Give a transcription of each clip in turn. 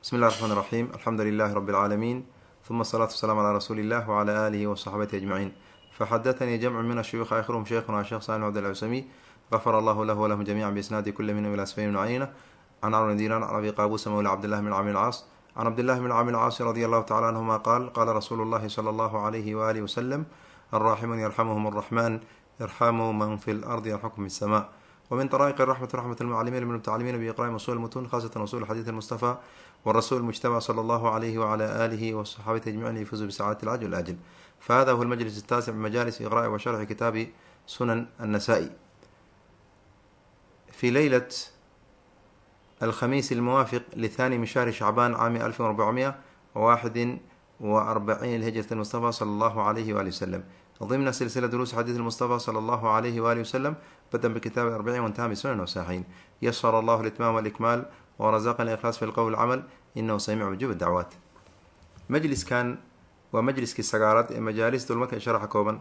bismi illahi raxmaan raxiim alxamdu lilahi rabi alcaalamiin uma asalaatu wasalaam calaa rasuuli illah wacalaa aalihi wa saxbatihi ajmaciin faxadatanii jamcu min ashuyuukh aakhiruhum sheykhuna sheekh salim cabdilcusami gafara allahu lahu walahum jamiican biisnaadi kulli minhum ilaa sfayn bn cayna can amr diiran can abi qaabuusa mawla cabdillahi bn camr lcaas can cabdillahi bn camr lcaasi radi allahu tacala canhuma qaal qaala rasuulu llahi sala allahu alayhi waaalihi wasalam alraaximuun yarxamuhum arraxmaan yarxamu man fi lardi yarxamkum fi samaa wmin طrائq الرحmة رحmة المعلمين المتعلمين بإقراء uصول المتون خاصة uصول xadيث المصطفى والرسول المجتمع صلى الله عليه وعلى آله وصحابته أجمعين يفوزوا بسعادة العجل والآجل فهذا هو المجلس التاسع من مجالس إقراء وشرح كتاب سنن النسائي في ليلة الخميس الموافق للثاني من شهر شعبان عام 1441 لهجرة المصطفى صلى الله عليه وآله وسلم ضمن سلسلة دروس حديث المصطفى صلى الله عليه وآله وسلم بدأ بكتاب الأربعين وانتهى بسنن وصحيحين يسر الله الإتمام والإكمال ورزقنا الإخلاص في القول والعمل إنه سميع مجيب الدعوات مجلس كان ومجلس سقارات مجالس دولمك شرح كوبا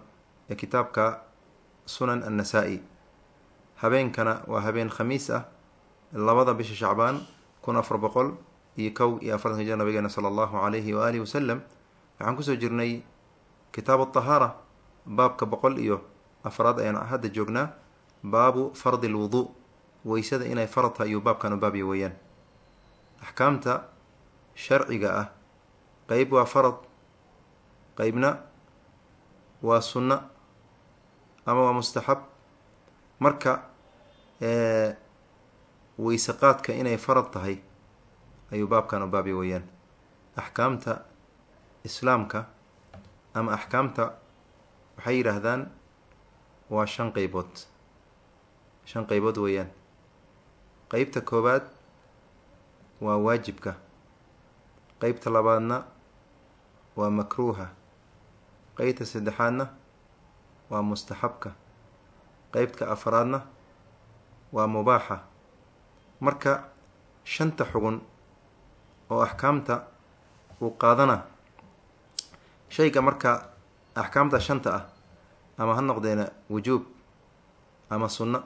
كتاب سنن النسائي هبين كان وهبين خميسة اللبضة بش شعبان كن أفر بقول يكو يأفرد هجر نبينا صلى الله عليه وآله وسلم عن كسو جرني كتاب الطهارة baabka boqol iyo afraad ayaan hadda joognaa baabu fardi lwuduu weysada inay farad tahay ayuu baabkan u baabya weeyaan. Axkaamta sharciga ah qeyb waa farad qeybna waa sunno ama waa mustaxab. Marka weyse qaadka inay farad tahay ayuu baabkan u baabya weeyaan. Axkaamta islaamka ama axkaamta waxay yidhaahdaan waa shan qeybood shan qeybood weeyaan. Qeybta koowaad waa waajibka. Qeybta labaadna waa makruuha. Qeybta saddexaadna waa mustaxabka. Qeybta afraadna waa mubaaxa. Marka shanta xugun oo axkaamta uu qaadana shayga marka axkaamta shanta ah ama ha noqdeena wujuub ama sunno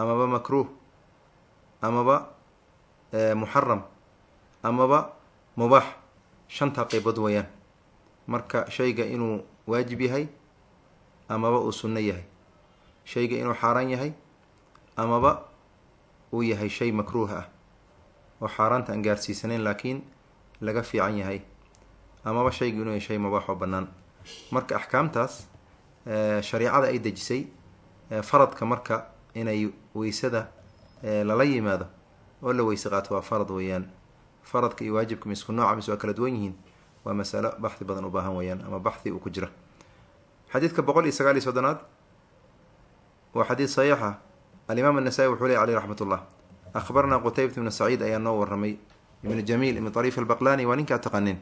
amaba makruuh amaba muxaram amaba mubaax shantaa qeybood weeyaan. Marka shayga inuu waajib yahay amaba uu sunno yahay. Shayga inuu xaaraan yahay amaba uu yahay shay makruuh ah. Oo xaaraanta aan gaarsiisanayn laakiin laga fiican yahay. Amaba shayga inuu yahay shay mubaax oo bannaan. Marka axkaamtaas shareicada ay dejisay faradka marka inay weysada lala yimaado oo la weyse qaato waa farad weeyaan. Faradka iyo waajibka ma isku nooca mise waa kala duwan yihiin waa masalo baxdi badan u baahan weeyaan ama baxdi uu ku jira xadiidka boqol iyo sagaal iyo soddonaad waa xadiid saxiixa alimaam annasaa-i wuxuu ley aleyh raxmat ullah akhbarnaa qutaybat ibnu saciid ayaa noo waramay ibnu jamiil ibnu ariif albaqlani waa ninkaa taqanin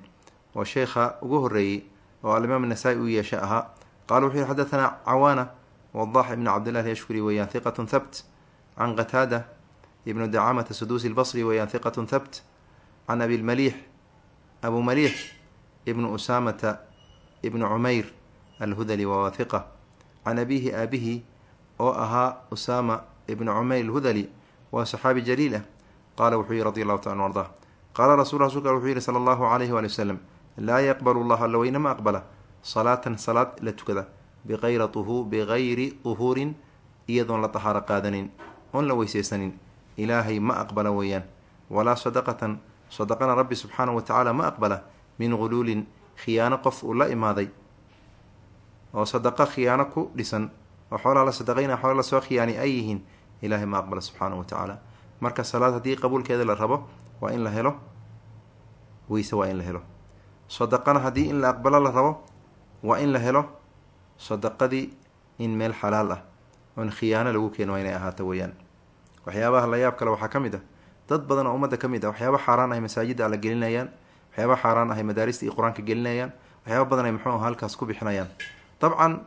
oo sheekha ugu horreeyey oo alimaam anasa-i uu yeesha ahaa. Qaala wuxuu yihi xadatanaa cawaana wadax ibn cabdillah yashkuri weeyaan hiqatun thabt can qataada ibnu dacamata suduusi lbasri weeyaan hiqatun thabt can abi lmaliix abu maliix ibnu usaamata ibnu cumayr alhudali waa hiqa can abihi aabihi oo ahaa usaama ibnu cumayr alhudali waa saxaabi jaliil ah qaala wuxuu yihi radi allahu taala arda qaala rasul rasulka wuxuu yihi sala allahu alayhi waali wasalam laa yaqbalu llah alla weyne ma aqbala salaatan salaad la tukada biqayra uhu bigayri tuhuurin iyadoon la tahaaro qaadanin oon la weyseysanin ilaahay ma aqbala weeyaan. Walaa sadaqatan sadaqana rabbi subxaanahu wa tacaala ma aqbala min guluulin khiyaano qof uu la imaaday. Oo sadaqa khiyaano ku dhisan oo xoolaa la sadaqayna xoola la soo khiyaani ay yihiin ilaahay ma aqbala subxaanahu wa tacaala marka salaad haddii qabuulkeeda la rabo waa in la helo. Weyse waa in la helo. Sadaqana haddii in la aqbalo la rabo waa in la helo. Sadaqadii in meel xalaal ah oon khiyaano lagu keeno waa inay ahaato weeyaan. Waxyaabaha la yaab kale waxaa ka mid ah dad badan oo ummadda ka mid ah waxyaaba xaaraan ahay masaajidda alla gelinayaan waxyaaba xaaraan ahay madaarista iyo qur'aanka gelinayaan waxyaaba badan ay muxuu aha halkaas ku bixinayaan. Dabcan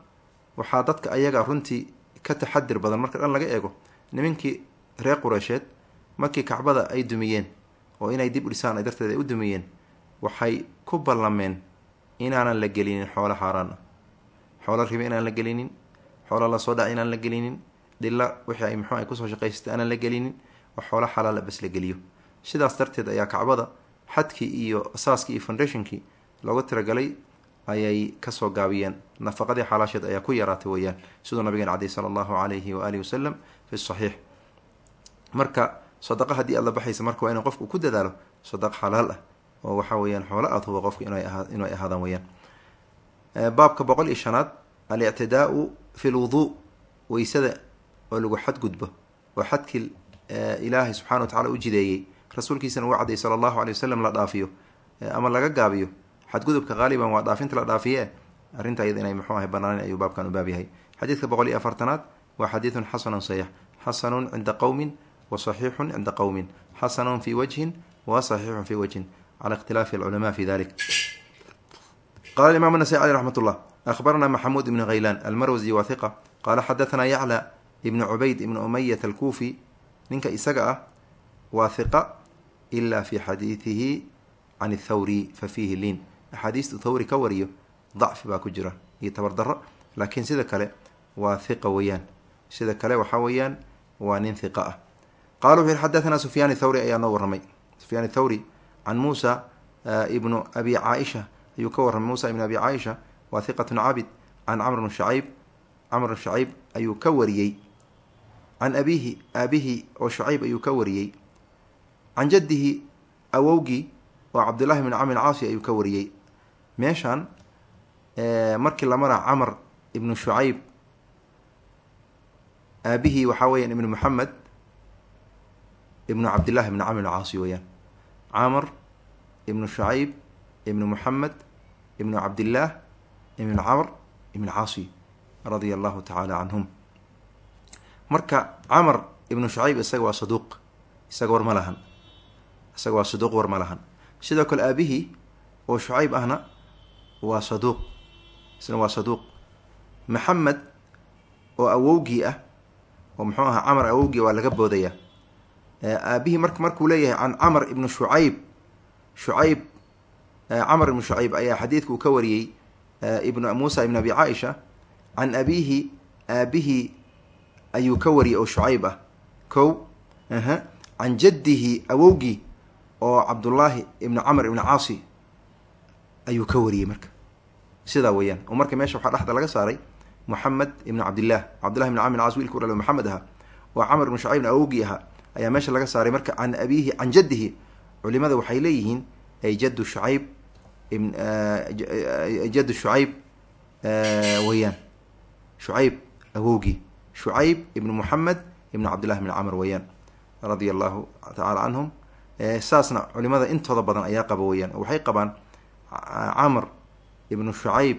waxaa dadka ayaga runtii ka taxadir badan marka dhan laga eego nimankii reer qureysheed markii kacbada ay dumiyeen oo inay dib u dhisaan ay darteed ay u dumiyeen waxay ku ballameen inaanan la gelinin xoolo xaaraan. Ah xoolo ribe inaan la gelinin xoolo la soo dhac inaan la gelinin dhilla wixii ay muxuu ay ku soo shaqaysatay aanan la gelinin oo xoolo xalaala bas la geliyo. Sidaas darteed ayaa kacbada xadkii iyo asaaskii iyo foundationkii loogu tiragalay ayay ka soo gaabiyeen. Nafaqadii xalaasheed ayaa ku yaraatay weeyaan. Siduu nabigeena cadey sala allahu alayhi waalihi wasalam fi saxiix. Marka sadaqa haddii aad la baxaysa marka waa inu qofku ku dadaalo sadaq xalaal ah oo waxa weeyaan xoolo aad huba qofku inay ahaa inuu ay ahaadaan weyaan baabka boqol iyo shanaad alictidaau fi lwuduu weysada oo lagu xadgudbo oo xadkii ilaahay subxana wa tacala u jideeyey rasuulkiisana uu cadday sala allahu alay wasalam la dhaafiyo ama laga gaabiyo xadgudubka qaaliban waa dhaafinta la dhaafiye arrinta iyada inay muxuu ahay banaanen ayuu baabkan u baab yahay xadiidka boqol iyo afartanaad waa xadiidun xasanun saxiix xasanun cinda qowmin wa saxiixun cinda qowmin xasanun fi wajhin wa saxiixun fi wajhin cala ikhtilaafi alculamaa fi dalik qala imam nasai aleh raxmat ullah ahbarana maxamuud ibn khaylaan almarwasi wa hiqa qaala xadathana yacla ibnu cubayd ibn umayat alkuufi ninka isaga ah waa hiqa ila fi xadiidihi can thawri fa fiihi liin axaadiistu thawri ka wariyo dacfi baa ku jira iyo tabardaro laakiin sida kale waa hiqa weeyaan sida kale waxaa weeyaan waa nin hiqa ah qala wuxu yihi xadathana sufyaan thawri ayaa noo warramay sufyaan thawri can muusa ibnu abi caaisha ayuu ka warramay muusa ibn abi caaisha waa hiqatun cabid can camr bn shacayb camr bn shacayb ayuu ka wariyey. Can abiihi aabihi oo shucayb ayuu ka wariyey. Can jaddihi awowgii oo cabdullahi bn camr caasi ayuu ka wariyey. Meeshaan markii la maraa camr ibnu shucayb aabihii waxaa weeyaan ibnu moxamed ibnu cabdillahi ibni camr caasi weeyaan. Camr ibnu shucayb ibnu moxamed ibnu cabdillaah ibn camr ibn caasi radia allahu tacaala canhum marka camr ibnu shucayb isaga waa saduuq isaga war ma lahan. Isaga waa saduuq war ma lahan. Sidoo kale aabihii oo shucayb ahna waa saduuq isna waa saduuq. Maxamed oo awowgii ah oo muxuu ahaa camar awowgii waa laga boodaya. Aabihii mar markuu leeyahay can camr ibnu shucayb shucayb camr ibnu shucayb ayaa xadiidka uu ka wariyey ibnu muusa ibn abi caaisha can abiihi aabihii ayuu ka wariyey oo shucayb ah kow can jaddihi awowgii oo cabdullaahi ibnu camr ibnu caasi ayuu ka wariyey marka sidaa weeyaan oo marka meesha waxaa dhexda laga saaray moxamed ibnu cabdillaah cabdullahi ibn camr caas wilka u dhalo moxamed ahaa oo camr ibnu shucaybna awowgii ahaa ayaa meesha laga saaray marka can abiihi can jaddihi culimada waxay leeyihiin ay jaddu shucayb jaddu shucayb weeyaan shucayb awowgii shucayb ibnu moxamed ibnu cabdillahi ibn camr weeyaan radia allahu tacaala canhum saasna culimada intooda badan ayaa qaba weeyaan waxay qabaan camr ibnu shucayb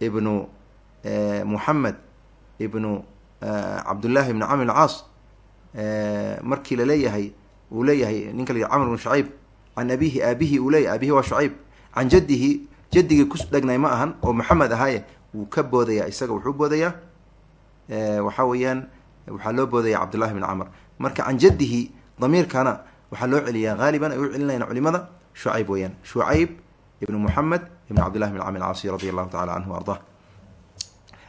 ibnu moxamed ibnu cabdullahi ibnu camr ibn caas markii la leeyahay uu leeyahay ninka la camr ibnu shucayb can abihi aabihi uu leeyahy aabihi waa shucayb can jaddihi jaddigii ku dhegnay ma ahan oo maxamed ahaaye wuu ka boodayaa isaga wuxuu boodayaa waxaa weeyaan waxaa loo boodaya cabdullahi bn camr marka can jaddihi damiirkana waxaa loo celiyaa haaliban ay u celinayaan culimada shucayb weeyaan. Shucayb ibnu moxamed ibn cabdillahi bn camr caasi radi allahu tacala canhu ardah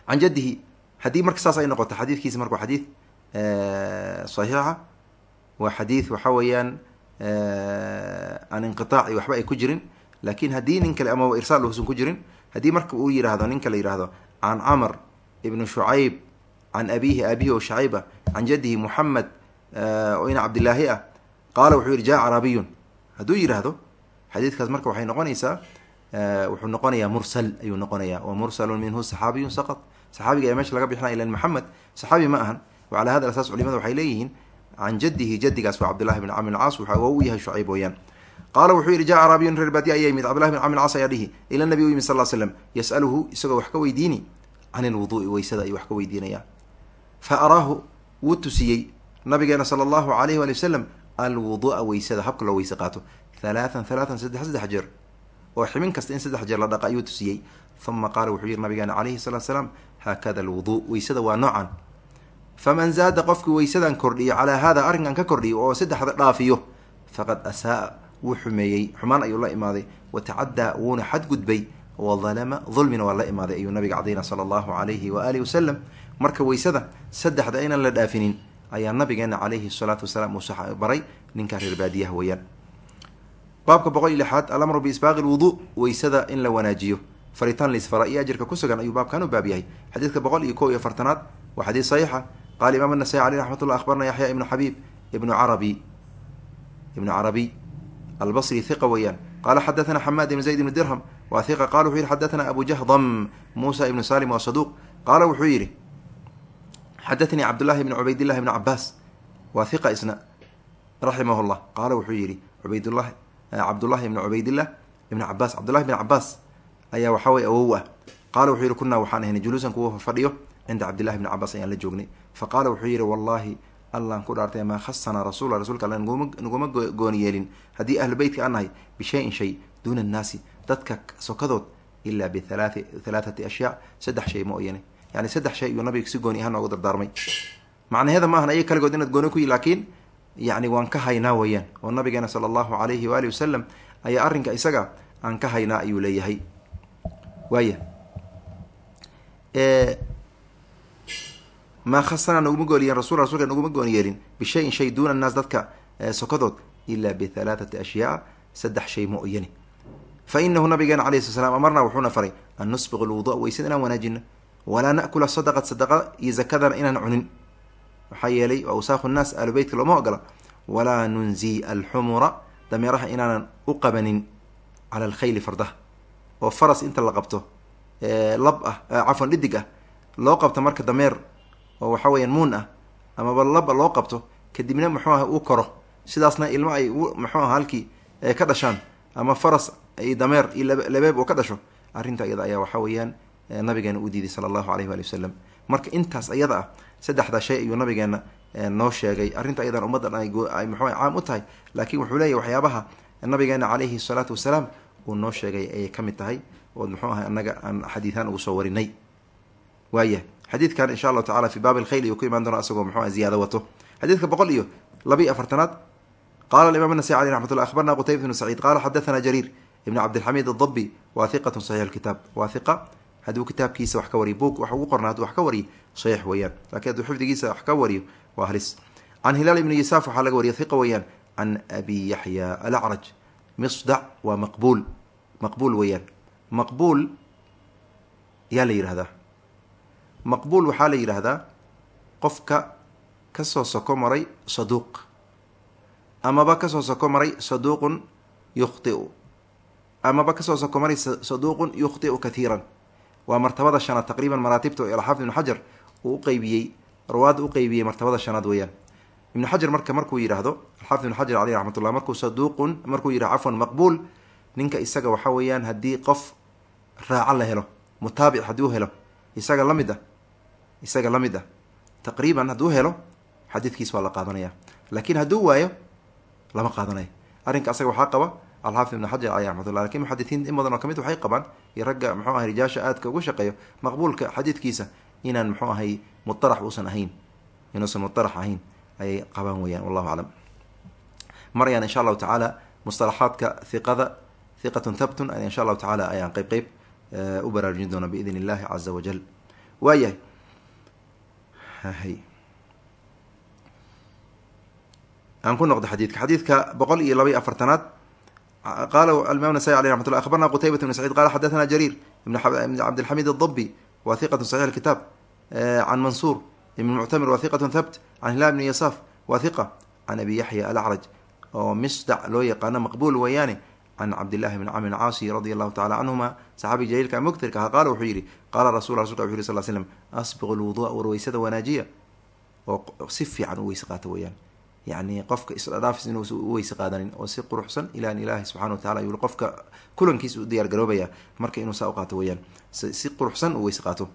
can jaddihi haddii marka saas ay noqoto xadiidkiisa marka xadiid saxiixa waa xadiid waxa weeyaan aan inqiaac iyo waxba ay ku jirin laakin haddii nin kale ama irsaal uusan ku jirin haddii marka uu yihahdo ninka la yihahdo can camr ibnu shucayb can abihi aabihi oo shacayb ah can jaddihi moxamed oo ina cabdilaahi ah qaala wuxuu yihi jaa carabiyun hadduu yihahdo xadiidkaas marka waxay noqonaysaa wuxuu noqonayaa mursal ayuu noqonaya wa mursalun minhu saxaabiyun saqط saxaabiga ayaa meesha laga bixinaya ilan moxamed saxaabi ma ahan. Wacala hada asaas culimada waxay leeyihiin can jaddihi jaddigaas waa cabdullahi bn camr caas waxa u yahay shucayb weeyaan qaala wuxuu yihi jaa carabiyun reer baadiya ayaa yimid cabdullahi bn camr caas ayaa dhihi ila nabi u yimid sal slam yasaluhu isagoo wax ka weydiini can ilwuduui weysada ayuu wax ka weydiinaya. Fa araahu wuu tusiyey nabigeena sala allahu alayh wali wasalam alwudua weysada habka loo weyse qaato. Halaatan halaatan saddex saddex jeer. Oo ximin kasta in saddex jeer la dhaqa ayuu tusiyey. Uma qaala wuxuu yihi nabigeena calayhi salatu salaam haakada alwuduu weysada waa noocan. Faman zaada qofkii weysadan kordhiyo calaa hada arrinkan ka kordhiyo oo saddexda dhaafiyo faqad asaa wuu xumeeyey xumaan ayuu la imaaday watacaddaa wuuna xadgudbay wadalama dulmina waa la imaaday ayuu nabiga cadayna sala allahu alayhi wa alihi wasalam marka weysada saddexda inaan la dhaafinin ayaa nabigeena calayhi salaatu wasalaam uu baray ninkaa reer baadiyaha weeyaan. Baabka boqol iyo lixaad alamru biisbaaqi lwuduu weysada in la wanaajiyo. Faritaan lisfara iyo ajirka ku sugan ayuu baabkan u baab yahay. Xadiidka boqol iyo kow iyo fartanaad waa xadiis saxiixa. Qaala imaam anasai aleyh raxmatullah akhbarna yaxya ibnu xabiib ibnu carabi ibnu carabiy albasri hiqa weeyaan qala xadathana xamaad ibn zayd ibn dirham. Wa hiqa qala wuxuu yihi xadathana abu jahdam muusa ibnu salim waa saduuq qaala wuxuu yidhi xadathanii cabdullahi ibn cubaydillahi ibn cabaas waa hiqa isna raximah llah qaala wuxuu yihi cubaydullah cabdullahi ibn cubaydillah ibn cabaas cabdullahi ibn cabaas ayaa waxaa weye awow ah. Qaala wuxuu yihi kunaa waxaan ahaynay juluusan kuwa fadhiyo cinda cabdillahi bni cabaas ayaan la joognay. Fa qaala wuxuu yihi wallahi allaan ku dhaartay maa khasanaa rasuula rasuulka alla naguma gooni yeelin. Haddii ahlu beytka aan nahay bishayin shay duuna annaasi dadka sokadood ilaa bihalaathi halaathati ashyaa saddex shay mooyane yani saddex shay iyuu nabiga si gooni ahaan noogu dardaarmay. Macnaheeda maahan ayaga kaligood inaad gooni ku yi laakiin yani waan ka haynaa weeyaan. Oo nabigeena sala allahu alayhi waalihi wasalam ayaa arrinka isaga aan ka haynaa ayuu leeyahay. Waaya maa khasana naguma gooniyeelin rasul rasulka naguma gooni yeelin bishayin shay duuna annaas dadka sokadood ilaa bihalaathati ashyaa saddex shay mooyane fa inahu nabigeena alayh sla slam amarnaa wuxuuna faray an nusbiq lwudua weysada inaan wanaajino walaa nakula sadaqat sadaqa iyo zakadana inaan cunin. Maxaa yeelay waa awsaakhu nnaas ahlu beytka looma ogola walaa nunzi alxumura dameeraha inaanan u qabanin cala alkhayli fardaha oo faras inta la qabto lab ah cafwan dhidig ah loo qabto marka dameer oo waxa weeyaan muun ah amaba laba loo qabto kadibna muxuu aha uu koro. Sidaasna ilmo ay muxuu aha halkii ka dhashaan ama faras iyo dameer iyo labeeb uu ka dhasho arrinta iyada ayaa waxa weeyaan nabigeena u diiday sala allahu alayh waali wasalam marka intaas iyada ah saddexdaa shay ayuu nabigeena noo sheegay. Arrinta ayadan ummadda dhan ay muxuu caam u tahay laakiin wuxuu leeyahy waxyaabaha nabigeena calayhi salaatu wasalaam uu noo sheegay ayay ka mid tahay ood muxuu ahay annaga aan xadiihaan ugu soo warinay. Waaya xadiidkan insha allahu tacala fi baabi alkhayl ayuu ku imaan doona asagoo muxuu ziyaado wato. Xadiidka boqol iyo laba iyo afartanaad qala alimam anasai aleh raxmat akhbarna qutaybat bnu saciid qala xadathana jariir ibn cabdilxamiid adabi wa saxiix lkitaab waa hiqa hadduu kitaabkiisa wax ka wariyo buug wax ugu qorna haduu wax ka wariyo saxiix weeyaan. Lakiin hadduu xifdigiisa wax ka wariyo waa halis. Can hilaal ibni yasaaf waxaa laga wariya hiqa weeyaan can abi yaxya alacraj misdac waa maqbuul maqbuul weeyaan. Maqbuul yaa la yidhahdaa maqbuul waxaa la yidhaahdaa qofka ka soo soko maray saduuq. Amaba ka soo soko maray saduuqun yukhtiu. Amaba ka soo soko maray saduuqun yukhtiu kathiiran. Waa martabada shanaad taqriiban maraatibta alxaafid ibnu xajar uu uqeybiyey rawaadda uqeybiyey martabada shanaad weeyaan. Ibnu xajar marka markuu yidhaahdo alxaafid ibnu xajar caleyh raxmat ullah markuu saduuqun markuu yidhahdo cafwan maqbuul ninka isaga waxa weeyaan haddii qof raaco la helo mutaabic haddii u helo isaga la mid ah isaga la mid ah. Taqriiban hadduu helo xadiidkiis waa la qaadanaya. Laakiin hadduu waayo lama qaadanayo arrinka asaga waxaa qaba alxaafid ibn xajar caleyh raxmatullah laakiin muxadisiin in badan oo ka mid waxay qabaan iyo ragga muxuu ahay rijaasha aadka ugu shaqeeyo maqbuulka xadiidkiisa inaan muxuu ahay mutarax uusan ahayn. Inuusan mutarax ahayn ayay qabaan weyaan wallahu aclam. Mar ayaan insha allahu tacaala mustalaxaadka hiqada hiqatun thabtun insha allahu tacaala ayaan qeyb qeyb u baraarujin doona biidn illahi caza wajal waayahay aan ku noqdo xadiidka. Xadiidka boqol iyo laba iyo afartanaad qala alimam nasai aleh raxmat llah akhbarna qutaybat bn saciid qala xadathana jariir ibn cabdilxamid adabi wa hiqatu saxix kitaab can mansuur ibn muctamir wa hiqatu thabt can hilal bni yasaaf wa hiqa can abi yaxya alacraj oo misdac loo yaqaano maqbuul weeyaane can cabdillahi bn camr caasi radi allahu tacala canhuma saxaabi jaliilka mugtirka aha qaala wuxuu yihi qaala rasul rasulka wuxu yiri sal slm asbiqu lwudua warweysada wanaajiya oo si fiican u weyse qaata weeyaan yani qofka isdhaafis inuusa u weyse qaadanin oo si quruxsan ilaan ilaahi subxana wa tacala ayuu qofka kulankiisa u diyaar garoobaya marka inuu saa u qaato weeyaan quruxsan u weyse qaato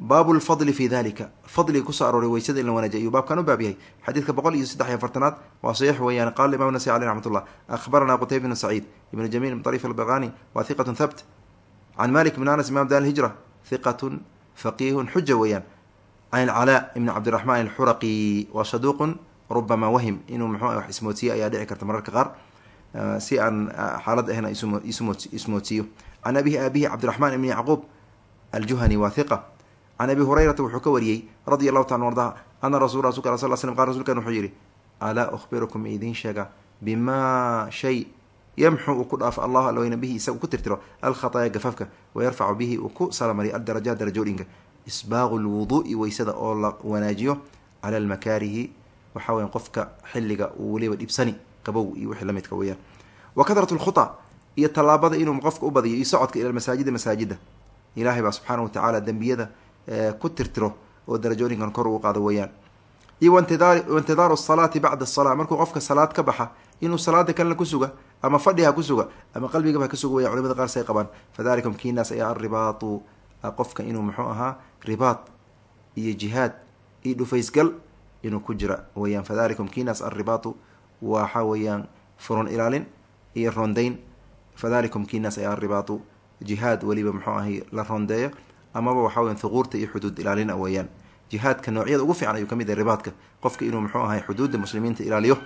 baabu lfadli fi dalika fadliga ku soo arooray weysada in la wanaajiya ayuu baabkan u baab yahay. Xadiidka boqol iyo saddex iyo afartanaad waa saxiix weeyaan. Qala imam nasai aleh raxmat ullah qutayb bn saciid ibn jamiil bn ariif albaqani wa hiqatun thabt. Can malik bn anas imam dar hijra hiqatun faqihun xuja weeyaan. Can alcalaa ibn cabdiraxmaan alxuraqi wa saduuqun rubama wahim. Inuu mxuu wax ismoodsiye ayaa dhici karta mararka qaar si aan xaalad ahayn ismoodsiiyo. Can abihi aabihi cabdiraxmaan ibni yacquub aljuhani waa hiqa can abi hurayrata wuxuu ka wariyey radi allahu taala arda ana rasul rasulka sal slm qal rsulkan wuxuu yidhi alaa uhbirukum idiin sheega bimaa shay yamxu uu ku dhaafo allahu alweyna bihi isaga ku tirtiro alkhataaya gafafka wayarfacu bihi uu ku salamariyo aldarajaat darajooyinka isbaaqu lwuduu'i weysada oo la wanaajiyo cala almakaarihi waxa weya qofka xilliga uu weliba dhibsani qabow iyo wixii lamidka weyaan wa katrat lkhuta iyo tallaabada inuu qofka u badiyo iyo socodka ila masaajida masaajida ilaahay baa subxaana watacaala dembiyada ku tirtiro oo darajooyinkan kor uu qaado weeyaan. Iyo waintidaaru asalaati bacda asala markuu qofka salaad ka baxa inuu salaada kalena ku suga ama fadhiha ku suga ama qalbigaba ka suga weya culimada qaar say qabaan. Fadalikum kiinaas ayaa alribaatu qofka inuu muxuu ahaa ribaad iyo jihaad iyo dhufaysgal inuu ku jira weyaan fadalikum kiinaas alribaatu waxa weeyaan furon ilaalin iyo rondayn. Fadalikum kiinaas ayaa alribaatu jihaad weliba muxuu ahay la rondeeyo amaba waxa weyan thuquurta iyo xuduud ilaalina weeyaan. Jihaadka noocyada ugu fiican ayuu ka mid yahay ribaadka. Qofka inuu muxuu ahay xuduudda muslimiinta ilaaliyo?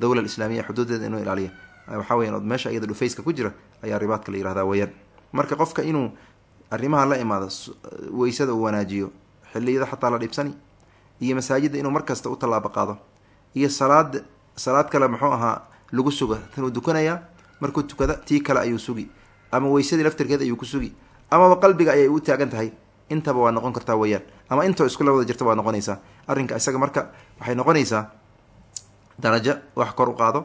Dowla islaamiya xuduudeeda inuu ilaaliyo. Waxa weyan meesha iyada dhufayska ku jira ayaa ribaadka la yihahdaa weyaan marka qofka inuu arrimaha la imaado weysada uu wanaajiyo xiliyada xataa la dhibsani iyo masaajidda inuu markasta u tallaabo qaado iyo salaad salaad kale muxuu ahaa lagu suga tanuu dukanayaa markuu tukada tii kale ayuu sugi ama weysadii laftirkeed ayuu ku sugi amaba qalbiga ayay u taagan tahay. Intaba waa noqon kartaa weyaan ama intoo iskula wada jirta waa noqonaysaa. Arrinka isaga marka waxay noqonaysaa darajo wax kor u qaado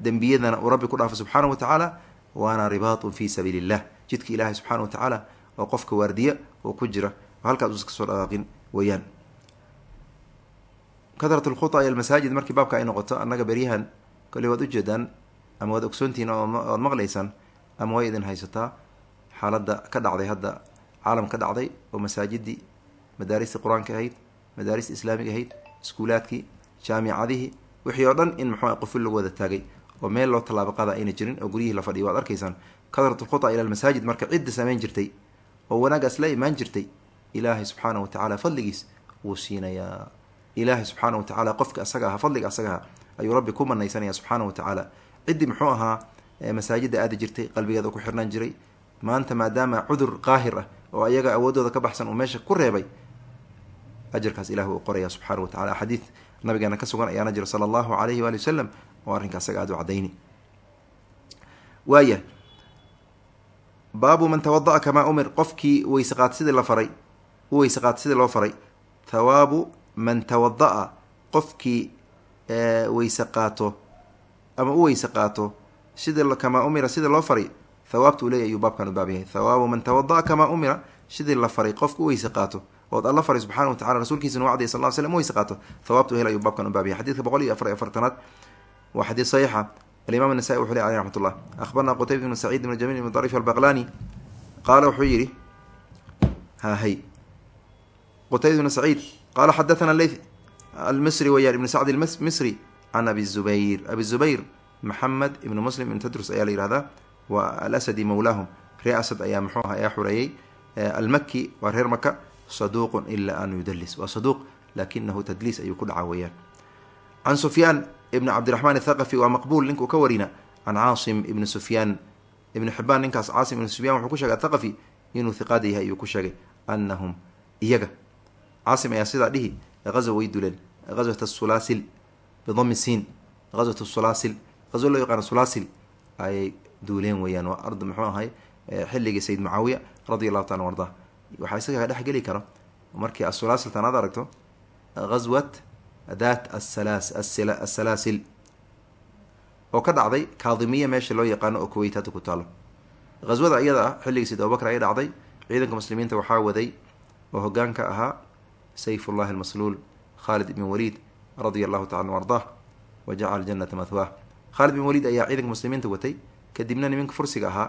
dembiyadana uu rabbi ku dhaafo subxaana wa tacaala waana ribaatun fi sabiili illah jidka ilaahay subxaana wa tacaala oo qofka waardiya oo ku jira. Oo halkaas uusa ka soo dhaqaaqin weeyaan. Katrat lkhuta iyo almasaajid markii baabka ay noqoto annaga beryahan kolley waad ujeedaan ama waad ogsoontihiin ood maqlaysaan ama way idin haysataa xaaladda ka dhacday hadda caalam ka dhacday oo masaajidii madaaristii qur'aanka ahayd madaaristii islaamiga ahayd iskuulaadkii jaamicadihii wixii oo dhan in muxuu qofil lagu wada taagay oo meel loo tallaabo qaada ayna jirin oo guryihii la fadhiyo waad arkaysaan. Katrat lkhuta ila almasaajid marka cidda samayn jirtay oo wanaagaas la imaan jirtay ilaahay subxaana wa tacaala fadligiis wuu siinayaa. Ilaahay subxaana wa tacaala qofka asaga aha fadliga asaga aha ayuu rabbi ku manaysanaya subxaana wa tacaala. Ciddii muxuu ahaa masaajidda aadi jirtay qalbigeeda ku xirnaan jiray maanta maadaama cudur qaahir ah oo ayaga awoodooda ka baxsan uu meesha ku reebay ajarkaas ilah uu qoraya subxaana wa tacala xadiid nabigeena ka sugan ayaana jira sala allahu alayhi waali wasalam oo arrinka asaga aada u cadayni. Waaya baabu man tawada-a kamaa umir qofkii weyse qaat sidii la faray u weyse qaat sidii loo faray thawaabu man tawada-a qofkii weyse qaato ama u weyse qaato sida kamaa umira sidii loo faray thawaabta uu leeyahy ayuu baabkan u baab yahay thawaabu man tawada-a kamaa umira sidii la faray qofka u weyse qaato. Ood alla faray subxana wa tacala rasuulkiisana wacdiya sal slam u weyse qaato. Thawaabta u ayuu baabkan u baab yahay boqol iyo afar iyo afartanaad waa xadiid saxiixa. Alimaam anasai wuxu ley aleh raxmat ullah akhbarna qutayb ibnu saciid ibn jamiil ibn darif albaqlani qaala wuxuu yidhi hahay qutayb ibnu saciid qaala xadathana leyth almisri weyaan ibnu sacd almisri can abi zubayr. Abi zubayr maxamed ibnu muslim ibn tadrus ayaa la yihahdaa waa alasadi mowlaahum ree asad ayaa muxuu aha ayaa xureeyey almaki waa reer maka saduuqun ilaa an yudalis waa saduuq lakinahu tadliis ayuu ku dhacaa weeyaan can sufyaan ibn cabdiraxmaan athaqafi waa maqbuul ninkuu ka warina can caasim ibni sufyaan ibni xibaan ninkaas caasim ibni sufyaan wuxuu ku sheegay athaqafi inuu hiqaada yahay ayuu ku sheegay anahum iyaga caasim ayaa sidaa dhihi gazwa way duleen gazwat asulaasil bidami siin gazwat sulaasil gazwo loo yaqaano sulaasil ayay duuleen weeyaan waa ard muxuu ahay xilligii sayid mucaawiya radi allahu taala arda waxaa isaga dhex geli kara markii asulaasiltan aad aragto gazwat dat asalaasil oo ka dhacday kaadimiya meesha loo yaqaano oo kuweyt hadda ku taalo. Ghaswada iyada ah xilligii sayid abubakr ay dhacday ciidanka muslimiinta waxaa waday oo hogaanka ahaa sayfullahi almasluul khaalid ibn waliid radia allahu tacala an ardah wa jacala janata mahwaah khaalid ibn waliid ayaa ciidanka muslimiinta watay kadibna niminka fursiga ahaa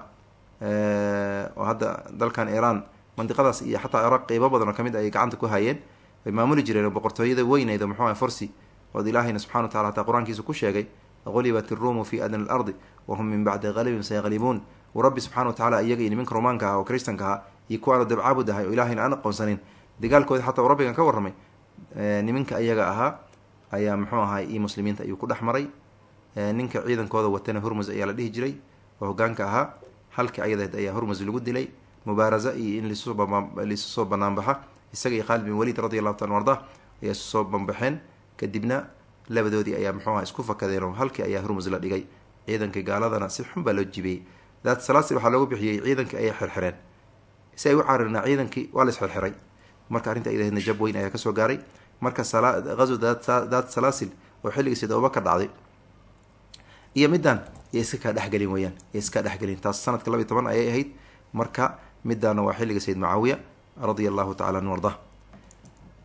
oo hadda dalkan iiraan mandiqadaas iyo xataa ciraaq qeybo badan oo ka mid ay gacanta ku hayeen bay maamuli jireen oo boqortooyada weyneyd oo muxuu aha forsi ood ilaahayna subxana wa tacala hataa qur'aankiisa ku sheegay gulibat iruumu fi adna alardi wahum min bacdi qalibin sayaqlibuun uu rabbi subxana wa tacala iyaga iyo niminka romaanka aha oo kristanka ahaa iyo kuwaanu dabcaabud ahay oo ilaahayna aan aqoonsanin. Dagaalkooda xataa uu rabbigan ka warramay niminka iyaga ahaa ayaa muxuu ahay iyo muslimiinta ayuu ku dhex maray ninka ciidankooda watana hurmus ayaa la dhihi jiray oo hogaanka ahaa halka ayadahed ayaa hurmus lagu dilay mubaaraza iyo in lisu soo banaanbaxa isaga iyo khaalid bin waliid radi allahu taala arda ayay soo bambaxeen. Kadibna labadoodii ayaa muxuu aha isku fakadeen oo halkii ayaa hurmus la dhigay. Ciidankii gaaladana si xun baa loo jibiyey. Daat salaasil waxaa loogu bixiyey ciidankii ayay xirxireen. Si ay u carirna ciidankii waa la isxirxiray marka arrinta ay lahaydna jab weyn ayaa ka soo gaaray. Marka azo daat salaasil oo xilligii sida abubakar dhacday. Iyo middan iyo iska kaa dhexgelin weyaan iyo iska dhexgelin taas sanadka labiy toban ayay ahayd. Marka midaana waa xilliga sayid mucaawiya radia allahu tacala an arda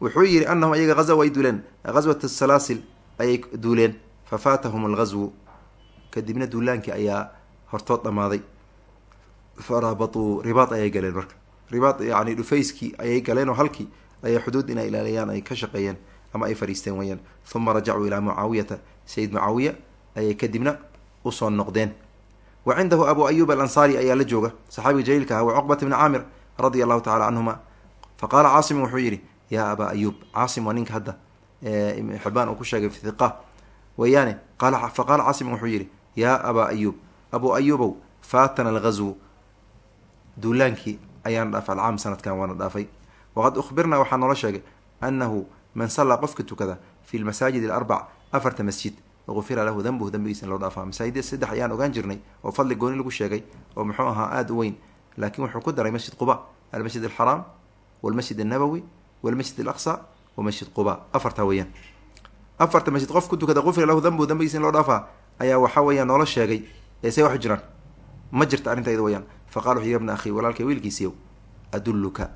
wuxuu yihi anahum ayaga hazaw ay duuleen. Ghaswat salaasil ayay duuleen. Fafaatahum alghazwu. Kadibna duulaankii ayaa hortood dhammaaday faraabatuu ribaad ayay galeen marka. Ribaad yani dhufayskii ayay galeen oo halkii ayay xuduud inay ilaaliyaan ay ka shaqeeyeen ama ay fariisteen weyaan uma rajacuu ilaa mucaawiyata. Sayid mucaawiya ayay kadibna u soo noqdeen. Wa cindahu abu ayub alansaari ayaa la jooga. Saxaabiga jaliilka ah wa cuqbat bni caamir radia allahu tacala canhuma fa qaala caasimu wuxuu yidhi yaa abaa ayub caasim waa ninka hadda ibn uu ku sheegay fi hiqa weeyaane fa qaala caasim wuxuu yidhi yaa abaa ayub abu ayubow faatana alghazwu duulaankii ayaana dhaafay alcaam sanadkan waana dhaafay. Waqad uhbirnaa waxaa noola sheegay annahu man sallaa qofka tukada fi lmasaajid alarbac afarta masjid ufira lahu danbuhu dambigiisa loo dhaafaa. Masaajida saddex ayaan ogaan jirnay oo fadli gooni lagu sheegay oo muxuu ahaa aada u weyn. Laakiin wuxuu ku daray masjid quba almasjid alxaraam walmasjid annabowi walmasjid alaqsa wa masjid quba. Afartaa weyaan afarta masjid qof ku tukada ufira lahu danbuhu dambigiisa in loo dhaafaa ayaa waxa weeyaan noola sheegay. Ee say waxu jiraan. Ma jirta arrinta iyada weyaan fa qala wuxu yabna akhi walaalkay wiilkiisiiyow adulluka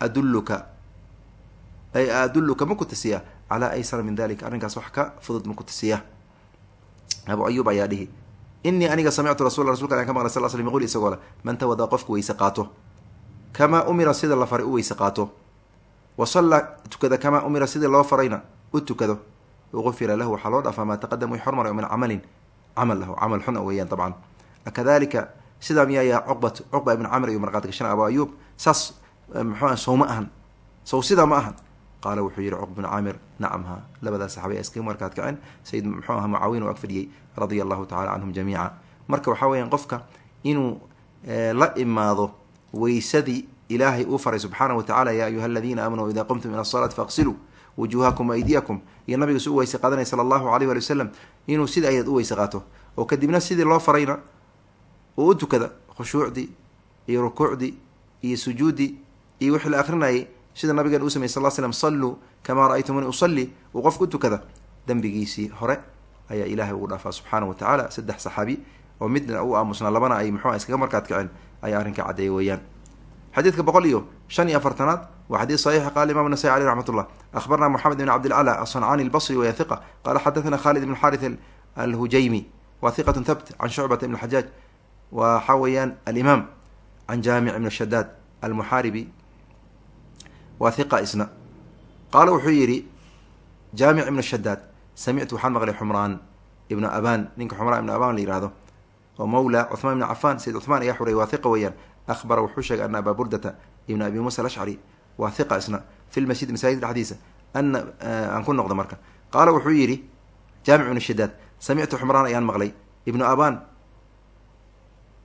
adulluka ay adulluka ma ku tasiyaa calaa aysara min dalika arrinkaas wax ka fudud ma ku tasiyaa abu ayub ayaa dhihi inii aniga samictu rasul rasulka ayaan ka maqlay sal slm yqul isagoo le man tawadaa qofku weyse qaato kamaa umira sida la faray u weyse qaato wa sallaa tukada kamaa umira sidii loo farayna u tukado ufira lahu waxaa loo dhaafaa maa taqadama wix hormaray oo min camalin camal lahu camal xuna weeyaan dabcan kadalika sidaa miyaa yaa cuqbat cuqba ibn camr iyo marqaati gashan abu ayub saas muxuu sow ma ahan sow sidaa ma ahan qaala wuxuu yihi cuqb bn caamir nacam ha. Labadaas saxaabay iskaga markaad kaceen. Sayid muxuu aha mucaawiyan oo ag fadhiyey radia allahu tacala canhum jamiica. Marka waxaa weyaan qofka inuu la imaado weysadii ilaahay uu faray subxaana wa tacala yaa ayuha aladiina aamanuu ida qumtum ila asalaati faaqsiluu wujuuhakum waaydiyakum iyo nabiga su u weyse qaadanay sala allahu alayh wali wasalam inuu sida ayaad u weyse qaato. Oo kadibna sidii loo farayna uu u tukada khushuucdii iyo rukuucdii iyo sujuuddii iyo wixii la akrinayay sida nabigeen uu sameyy sal l slam salluu kamaa ra'aytumuni usalli. Uu qofku u tukada dembigiisii hore ayaa ilaahay ugu dhaafaa subxaana wa tacaala saddex saxaabi oo midna u aamusnaa labana ay muxua iskaga markaad kaceen ayaa arrinkaa caddeeya weeyaan. Xadiidka boqol iyo shan iyo afartanaad waa xadiid saxiixa qala imam nasai aleyh raxmat ullah akhbarna moxamed ibn cabdilcala aصancani albasri waya hiqa qala xadathana khalid ibn xarith alhujaymi wa hiqatu thabt can shucbata ibn xajaaj waxaa weeyaan alimaam can jaamic ibn shadaad almuxaaribi waa hiqa isna. Qaala wuxuu yidhi jaamic ibnu shadaad samictu waxaan maqlay xumraan ibnu abaan. Ninka xumraan ibnu abaan la yihahdo oo mawla cuhmaan ibni cafan sayid cuhmaan ayaa xuray waa hiqa weeyaan. Ahbara wuxuu sheegay ana abaa burdata ibna abi muusa alashcari waa hiqa isna fi lmasjid masaajid dhexdiisa. Ana aan ku noqdo marka. Qaala wuxuu yidhi jaamic ibnu shadaad samictu xumraan ayaan maqlay ibnu abaan.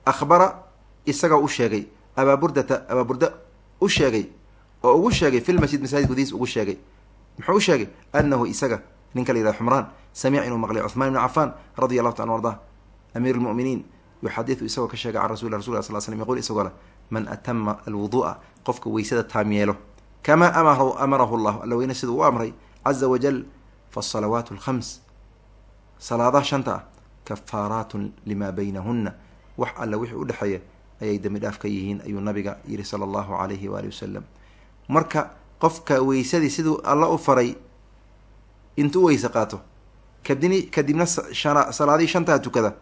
Ahbara isagaa u sheegay abaa burdata u sheegay oo ugu sheegay fi lmasjid masaajid gudihiis ugu sheegay. Muxuu u sheegay? Anahu isaga ninka la yihahdo xumraan samic inuu maqlay cuhmaan ibni cafan radia allahu ta an ardah amiir lmuminiin yuxadiu isagoo ka sheegay can rasul rasul sal slm yqul isagoo leh man atama alwudu'a qofka weysada taam yeelo kamaa amarahu llahu alla weyne siduu u amray caza wajal faasalawaat alkhams salaadaha shanta ah kafaaraatun lima baynahuna wax alla wixii udhexeeya ayay dembi dhaaf ka yihiin ayuu nabiga yihi sala allahu alayhi waali wasalam marka qofka weysadii siduu alla u faray intuu weyse qaato. Kadini kadibna salaadihii shantaa tukada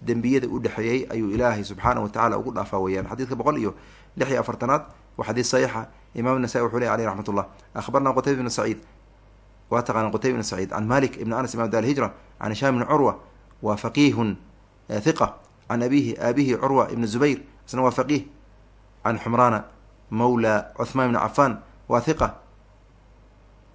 dembiyada u dhexeeyey ayuu ilaahay subxaana wa tacala ugu dhaafaa weyaan xadiidka boqol iyo lix iyo afartanaad waa xadiid saxiixa. Imam nasa'i wuxuu ley aleyh raxmat ullah akhbarna qutayba ibnu saciid. Waa taqaana qutayba ibnu saciid. Can malik ibn anas imam dar hijra can hishaam ibni curwa waa faqiihun hiqa can abihi aabihi curwa ibn zubayr isna waa faqiih. Can xumraana mawla cuhmaan ibni cafan waa hiqa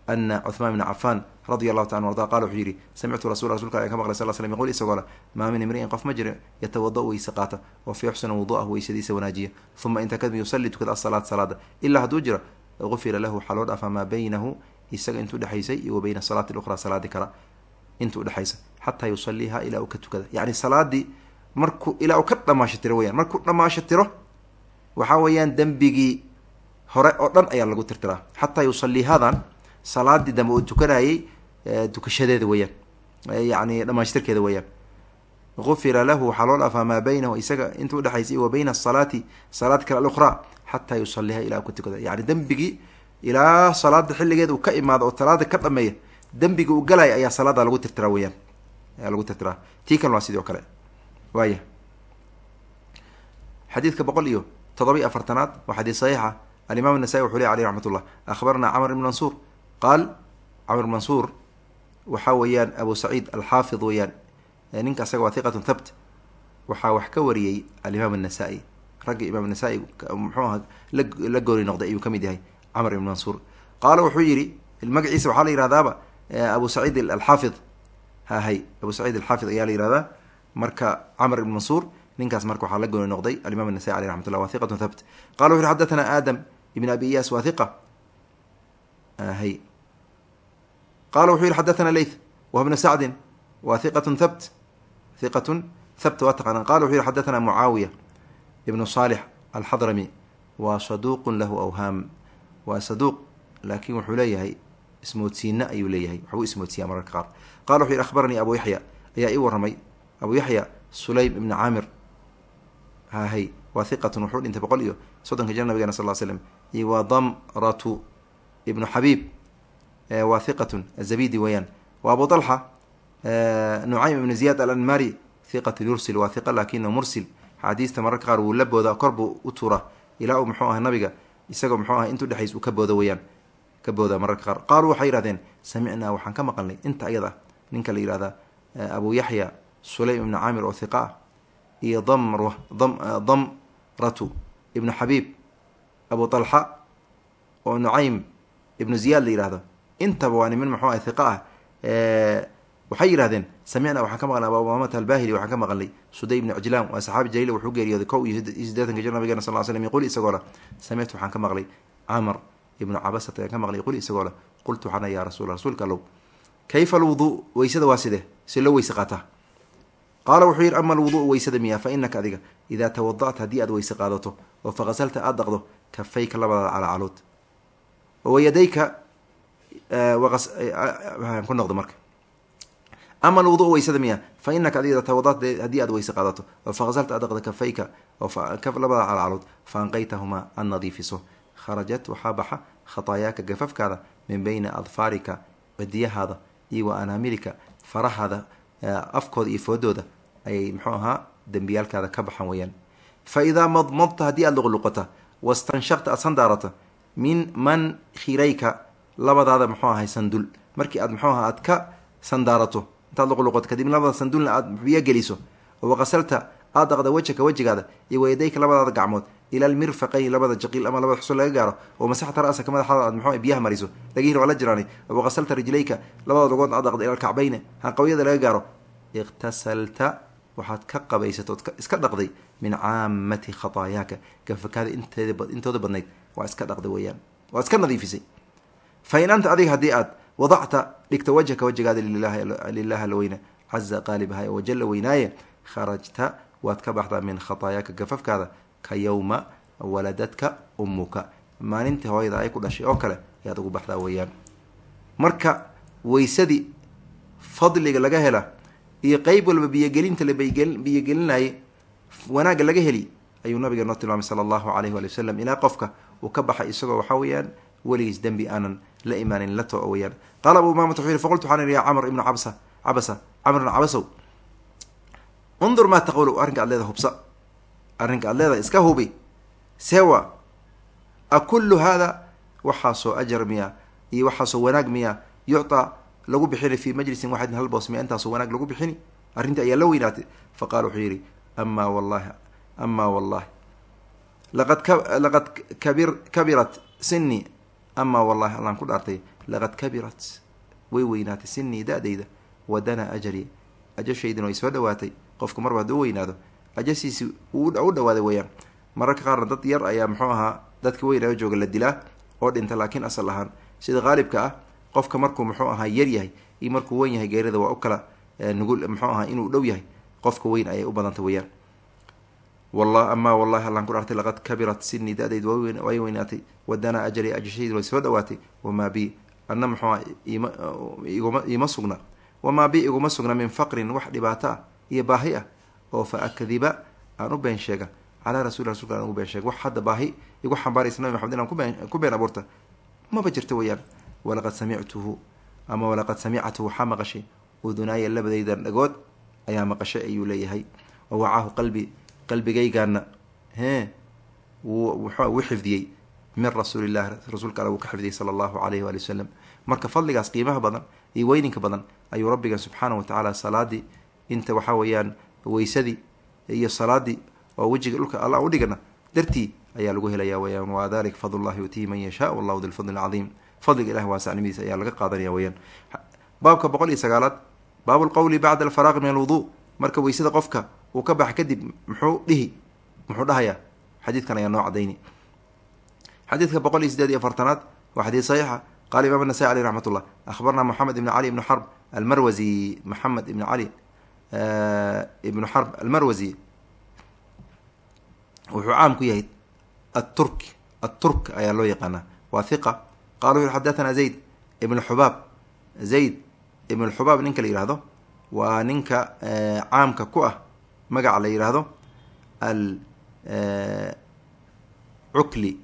ana cuhmaan ibni cafan radia allahu taala arda qala wuxuu yihi samictu rasul rasulka ka maqlay sal slm yqul isagoo le maa min imri'in qof ma jira yatawada weyse qaata oo fa yuxsinu wudu'ahu weysadiisa wanaajiya uma inta kadib yusalli tukada asalaat salaada. Ilaa hadduu jiro gufira lahu waxaa loo dhaafaa maa baynahu isaga intuu dhexaysay iyo wa bayna salaati luqraa salaadii kala inta udhexaysa xataa yusaliiha ilaa uu ka tukada. Yani salaadii markuu ilaa uu ka dhamaasho tiro weyaan markuu dhamaasho tiro waxaa weeyaan dembigii hore oo dhan ayaa lagu tirtiraa xataa yusaliihadan salaadii dambe uu tukanayay tukashadeeda weyaan yani dhamaashtirkeeda weyaan gufira lahu waxaa loo dhaafaa maa baynahu isaga inta udhexaysay wa bayna asalaati salaad kale alukhraa xataa yusaliiha ilaa ka tukada yani dembigii ilaa salaada xilligeeda uu ka imaado oo salaada ka dhameeya dembiga uu galaya ayaa salaada lagu tirtiraa weyaan ayaa lagu tirtiraa tii kan waa sidii o kale. Waaya xadiidka boqol iyo todoba iyo afartanaad waa xadiid saxiixa alimaam anasai wuxuu ley aleyh raxmat ullah akhbarna camr ibn mansuur. Qaal ibn mansuur waxaa weeyaan abu saciid alxaafid weeyaan ninka asaga waa hiqatun thabt. Waxaa wax ka wariyey alimaam anasa-i ragga imaam anasa-i muxuu aha la gooni noqday ayuu ka yahay camr ibn mansuur. Qaala wuxuu yihi magaciisa waxaa la yihahdaaba abu saciid alxaafid. Hahay abu saciid alxaafid ayaa la yihahdaa marka camr ibn mansuur ninkaas marka waxaa la gooni noqday alimam anasai aleh raxmat llah wa thabt. Qala wuxu yhi xadathana aadam ibn abi iyas wa hiqa hay qala wuxuu yihi xadathana leyth wah bnu sacdin wa hiqatun thabt hiqatun thabt waa taqaanaan qala wuxuu yihi xadathana mucaawiya ibnu salix alxadrami waa saduuqun lahu awhaam. Waa saduuq laakin wuxuu leeyahay ismoodsiina ayuu leeyahay waxbuu ismoodsiiya mararka qaar. Qala wuxu yihi akhbaranii abu yaxya ayaa ii warramay. Abu yaxya sulaym ibni caamir. Hahay waa hiqatun wuxuu dhintay boqol iyo soddonka jir nabigena sal slm iyo waa damratu ibnu xabiib waa hiqatun azabidi weeyaan wa abu talxa nucaym ibnu ziyad alanmari hiqatun yursil waa hiqa laakina mursil. Xaadiista mararka qaar wuu la boodaa kor buu u tuuraa. Ilaa uu muxuu ahay nabiga isagoo muxuu ahay intu dhexays uu ka boodo weeyaan ka booda mararka qaar. Qaaluu waxay yihahdeen samicnaa waxaan ka maqalnay. Inta ayada ninka la yihahda abu yaxya sulaym ibnu caamir oo hiqa ah iyo damr damratu ibnu xabiib abu talxa oo nucaym ibnu ziyaad la yihahdo intaba waa nimin muxuu ahay hiqa ah. Waxay yihahdeen samicnaa waxaan ka maqlnay abu umaamata albahili waxaan ka maqlnay suday ibnu cajlaan waa saxaabi jaliil wuxuu geeriyooday kow iyo sideetanka jir nabigeena sal slm yqul isagoo le samictu waxaan ka maqlay camar ibnu cabasat ayaan ka maqlay. Qul isagoo leh qultu waxaana yaa rasuul rasuulka allow. Kayfa alwuduu weysada waa sidee? Si loo weyse qaataa qaala wuxuu yidhi ama alwuduu weysada miyaa fa adiga idaa tawada'ta haddii aad weyse qaadato oo faqasalta aada dhaqdo kafayka labadaada calacalood wayadayka ku noqdo marka. Ama alwuduu weysada miyaa fa inaka adiga idaa tawada'ta haddii aad weyse qaadato oo faqasalta aad dhaqdo kafayka oo labadaada calacalood fa anqaytahumaa aad nadiifiso. Kharajat waxaa baxa khataayaaka gafafkaada min bayna adfaarika cidiyahaada iyo wa anaamilika farahaada afkooda iyo foodooda ayay muxuu ahaa dembiyaalkaada ka baxan weeyaan. Fa idaa madmadta haddii aada luqluqata wastanshaqta aad sandaarata min man khirayka labadaada muxuu ahay sandul. Markii aad muxuu aha aad ka sandaarato intaad luqluqato kadibna labada sandulna aad biyo geliso waqasalta aad dhaqda wejaka wejigaada iyo wayadayka labadaada gacmood ila almirfaqayni labada jaqiil ama labada xusul laga gaaro oo masaxta ra'saka madaxaada aad muxuu biyaha mariso. Laga hir waa la jiraanay waqasalta rijlayka labada lugood aad dhaqda ila alkacbayne hanqawyada laga gaaro. Iqtasalta waxaad ka qabaysato od iska dhaqday min caamati khataayaaka gafakaada intooda badnayd waa iska dhaqday weeyaan. Waa iska nadiifisay. Fa in anta adiga haddii aad wadacta dhigta wajhaka wajigaada lilahi alla weyne caza qaalibaha wajalla weynaaye kharajta waad ka baxdaa min khataayaaka gafafkaada ka yowma waladadka ummuka. Maalintii hooyada ay ku dhashay oo kale ayaad ugu baxdaa weeyaan. Marka weysadii fadliga laga hela iyo qeyb walba biyogelinta la biyogelinayay wanaagga laga heli ayuu nabiga noo tilmaamay sala allahu alayh waali wasalam ilaa qofka uu ka baxay isagoo waxaa weeyaan weligiis dembi aanan la imaanin la to weyaan qaala abu umaamata wuxuu yihi faqultu waxaan ihi ya camr ibnu cabsa cabasa camr ibnu cabasow undur maa taqulu arrinka ad leeda hubsa arrinka ad leedahay iska hubi sewa a kullu haada waxaasoo ajar miya iyo waxaasoo wanaag miya yucطaa lagu bixini fi majlisin waxidin hal boos miya intaasoo wanaag lagu bixini? Arrintii ayaa la weynaatay. Faqala wuxuu yihi amaa wallahi amaa wallahi. Laqad laqad kabir kabirat sinii amaa wallahi allaan ku dhaartay. Laqad kabirat. Way weynaatay sinii da-dayda. Wadanaa ajali. Ajashaydin way soo dhawaatay. Qofku marba hadduu weynaado ajasiisi u dhawaaday weeyaan. Mararka qaarna dad yar ayaa muxuu ahaa dadka weynaayo jooga la dilaa oo dhinta laakiin asal ahaan sida qaalibka ah qofka markuu muxuu ahaa yar yahay iyo markuu weyn yahay geerida waa u kala nugul muxuu ahaa inuu dhow yahay qofka weyn ayay u badanta weyaan walla amaa wallahi allaan ku dhaartay laqad kabirat sinii da-dayd way weynaatay wadanaa ajali ajashaydi way soo dhawaatay wamaa bi anna iguma iima sugna wamaa bi iguma sugna min faqrin wax dhibaato ah iyo baahi ah oo fa akdiba aan u been sheega calaa rasuli rasulka aan ugu been sheega wax hadda baahi igu xambaaraysa nabi maxamed inaan ku been abuurta maba jirto weyaan walaqad samictuhu ama walaqad samicatu waxaa maqashay udunaaya labadaydan dhagood ayaa maqashay ayuu leeyahay. Wa wacaahu qalbi qalbigaygaana hee wuu xifdiyey min rasuulillahi rasuulka alla wuu ka xifdiyey sala allahu alayhi waali wasalam marka fadligaas qiimaha badan iyo weyninka badan ayuu rabbigan subxaana wa tacaala salaadii inta waxaa weeyaan weysadii iyo salaadii oo wejiga dhulka alla u dhigana dartii ayaa lagu helaya weyaan wa dalik fadlullahi yutiihi man yashaa wallahu di lfadli alcadiim fadliga ilahi waasacnimadiisa ayaa laga qaadanaya weyaan baabka boqol iyo sagaalaad baabu lqowli bacda alfaraaqi min alwuduu marka weysada qofka uu ka baxa kadib muxuu dhihi muxuu dhahayaa xadiidkan ayaa noo cadayni xadiidka boqol iyo sideed iyo afartanaad waa xadiid saxiixa. Qaala imaam anasai aleyh raxmat ullah akhbarna moxamed ibn cali ibnu xarb almarwazi. Moxamed ibn cali ibnu xarb almarwazi. Wuxuu caam ku yahay aturk aturk ayaa loo yaqaanaa. Waa hiqa qala wuxu xadathana zayd ibn xubaab zayd ibn xubaab ninka la yihahdo waa ninka caamka ku ah magaca la yidhaahdo al cukli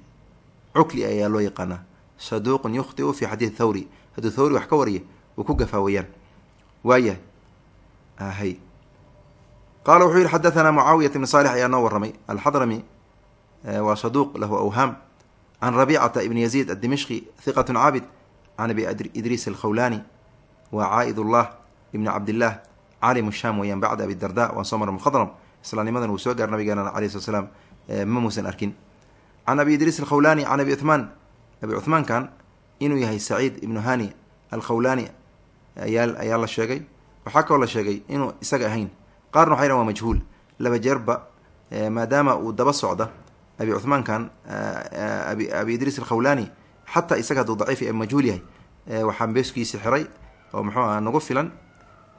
cukli ayaa loo yaqaanaa saduuqun yukhtiu fi xadiid thawri hadduu thawri wax ka wariya uu ku gafaa weyaan waayahay hay qaala wuxuu yihi xadathana mucaawiyat ibn saalix ayaa noo warramay alxadrami waa saduuq lahu awhaam can rabicata ibn yaziid addimishqi hiqat caabid can abi idriis alkhawlani waa caaid ullah ibn cabdillaah calim sham weyaan bacda abi darda waan soo marra mukhadram islaamnimadan uu soo gaar nabigeena alay slat slaam ma muusan arkin can abi idriis alkhawlani can abi cuhmaan abi cuhmaankan inuu yahay saciid ibnu hani alkhawlani ayaa ayaa la sheegay waxaa kaloo la sheegay inuu isaga ahayn qaarna waxay dhan waa majhuul laba jeerba maadaama uu daba socda abi cuhmaankan abi abi idriis alkhawlani xataa isaga hadduu daciif majhuul yahay waxaa beeskiisi xiray oo muxuu aha nagu filan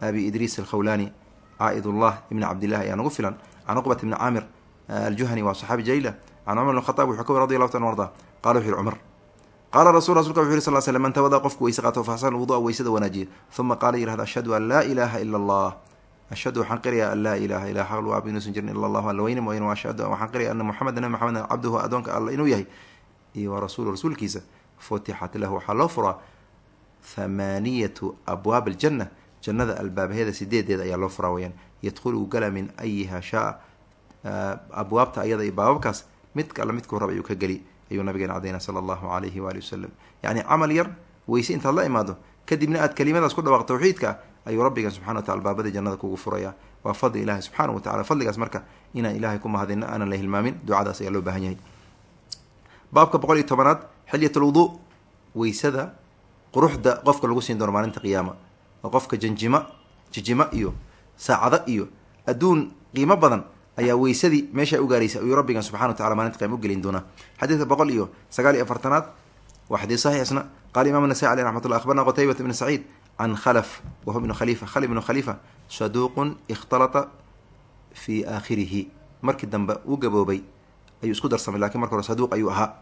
abi idriis alkhawlani caaid ullah ibn cabdillah ayaa nagu filan can cuqbat ibni caamir aljuhani waa saxaabi jaliila can cumar bn khaaab wuxuu ka wari radi allahu ta arda qala wuxu yihi cumar. Qaala rasul rasulka wuxu yiri sal slam man tawada qofku weyse qaato faxsana wudua weysada wanaajiya uma qaala yihahda ashhadu an laa ilaha ila allah ashhadu waxaan qiraya an laa ilaha ila xaq lagu aabi inuusan jirin ila allahu alla weyne mooyane ashhadu waxaan qiraya ana muxameda nabi maxamed cabduhu adoonka alla inuu yahay iyo wa rasuulu rasuulkiisa futixat lahu waxaa loo furaa thamaaniyatu abwaab aljanna jannada albaabaheeda sideedeeda ayaa loo furaa weyaan yadkhulu gala min ayiha shaa abwaabta ayada iyo baababkaas midka alla midkuu raba ayuu ka geli ayuu nabigeena cadayna sala allahu alayhi waali wasalam yacni camal yar weyse intaad la imaado kadibna aad kelimadaas ku dhawaaq tawxiidka ah ayuu rabbigan subxana watacala baabadii jannada kugu furaya waa fadli ilahi subxaana wa tacala fadligaas marka inaan ilahay ku mahadino aanan la hilmaamin ducadaas ayaa loo baahan yahay. Baabka boqol iyo tobanaad xilyat lwuduu weysada quruxda qofka lagu siin doono maalinta qiyaama. Oo qofka janjima jijima iyo saacado iyo adduun qiimo badan ayaa weysadii meesha ugaaraysa ayuu rabbigan subxana wa tacala maalinta qiyama ugelin doonaa. Xadiidka boqol iyo sagaal iyo afartanaad waa xadiid saxiix isna. Qala imam nasai aleh raxmat akhbarna qutaybat ibn saciid can khalaf wahuwa ibnu khalifa khal ibnu khalifa saduuqun ikhtalata fii aakhirihi markii dambe uu gaboobay ayuu isku darsamay laakiin marka hore saduuq ayuu ahaa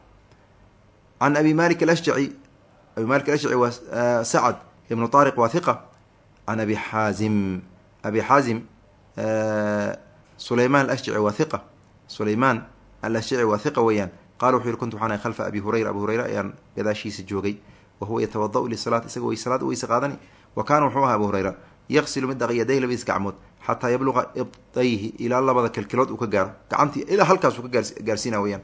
can abi malik alashjaci abi malik alashjaci waa sacad ibnu taariq waa hiqa can abi xaazim abi xaazim sulayman alashjaci waa hiqa sulayman alashjaci waa hiqa weeyaan qala wuxuu yihi kuntu waxaan khalfa abi hurayra abi hurayra ayaan gadaashiisa joogay wa huwa yatawadau lisalaat isagoo way salaad weyse qaadani wa kaana wuxuu ahaa abu hurayra yaqsilu mid dhaqi yadayh labadiis gacmood xataa yabluqa ibdayhi ilaa labada kelkilood uu ka gaaro gacantii ilaa halkaas uu ka gaarsiina weyaan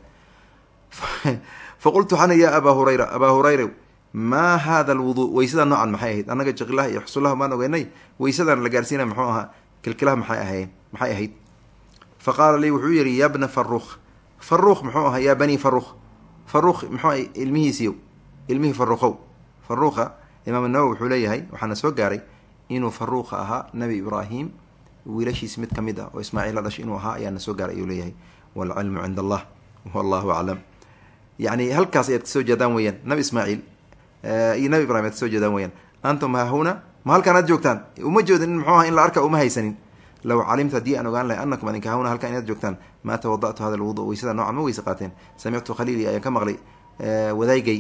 faqultu waxaan ya abaa hurayra abaa hurayra maa hada alwuduu weysada noocan maxay ahayd annaga jiqilaha iyo xusullaha maan ogeynay weysadan la gaarsiinaya muxuu ahaa kilkilaha maxay ahayn maxay ahayd fa qaala lii wuxuu yihi ya bna faruukh faruukh muxuu ahaa yaa bani faruukh faruukh muxuu aha ilmihiisiiyo ilmihii faruuqow faruuqa imaam nawowi wuxuu leeyahay waxaana soo gaaray inuu faruuqa ahaa nabi ibraahim wiilashiis mid ka mid ah oo ismaaciil la dhashay inuu ahaa ayaana soo gaaray ayuu leeyahay waalcilmu cinda allah wallahu aclam yani halkaas ayaad ka soo jeedaan weyaan nabi ismaaciil iyo nabi ibrahim ayaad ka soo jeedaan weyaan antum hahuna ma halkaan aad joogtaan? Uma jeedin muxuu aha in la arka uma haysanin. Low calimtu haddii aan ogaan lahay anakum adinka hahuna halkaan inaad joogtaan maa tawada'tu hada lwudu weysada noocan ma weyse qaateen. Samictu khaliili ayaan ka maqlay wadaygay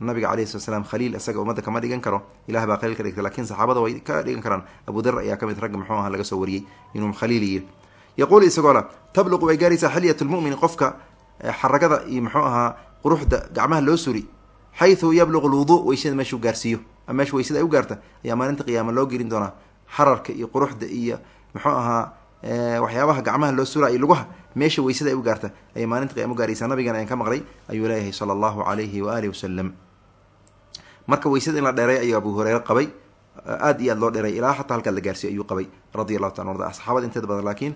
nabiga alayhi slat slam khaliil isaga ummadda kama dhigan karo. Ilah baa khaliil ka dhigtay laakiin saxaabada way ka dhigan karaan. Abu dar ayaa ka mid ragga muxuu aha laga soo wariyey inuu khaliili yiri yaquul isagoo tabluqu way gaaraysaa xilyat lmu'min qofka xaragada iyo muxuu ahaa quruxda gacmaha loo suri. Xayثu yabluqu lwudu weysada meeshuu gaarsiiyo. Ama meesha weysada ay u gaarta. Ayaa maalinta qiyaama loo gelin doonaa. Xararka iyo quruxda iyo muxuu ahaa waxyaabaha gacmaha loo sura iyo lugaha meesha weysada ay u gaarta. Ayay maalinta qiyama u gaaraysaa. Nabigan ayaan ka maqlay ayuu leeyahay sala allahu alayhi waalihi wasalam marka weysada in la dheeray ayuu abu hureyre qabay. Aad iyo aad loo dheeray ilaa xataa halkaad la gaarsiiyo ayuu qabay radi allahu taala arda saxaabada inteeda badan laakiin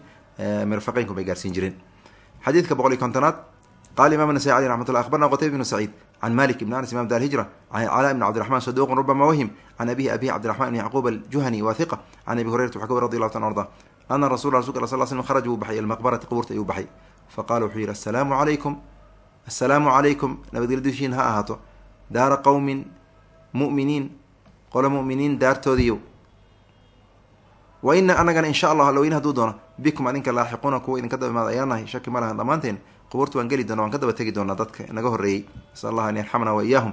mirfaqeynku bay gaarsiin jireen. Xadiidka boqol iyo kontonaad qala imam nasai alي raxmat llah abarna qtayb bnu saciid can malik ibn anas imam dar hijra can cala ibn cabdiraxman saduqun rubama wahim can abihi abihi cabdiraxman ibn yacquub aljuhani wa hiqa can abi hurayrata waxa ka radi allahu ta arda ana rasul rasulka sal slm wuu baxay ilmaqbarati qubuurta ayuu baxay. Faqala wuxuu yihi asalaamu calaykum assalaamu calaykum nabadgelyo dushiin ha ahaato. Daara qowmin mu'miniin qolo mu'miniin daartoodiiyo wa ina anagana insha allah alloweyn haduu doono bikum adinka laaxiquuna kuwa idinka daba imaada ayaan nahay shaki ma lahan dhammaanteen qubuurta waan geli doona waan ka daba tegi doonaa dadka naga horreeyey. Nasal allah an yarxamna wa iyaahum.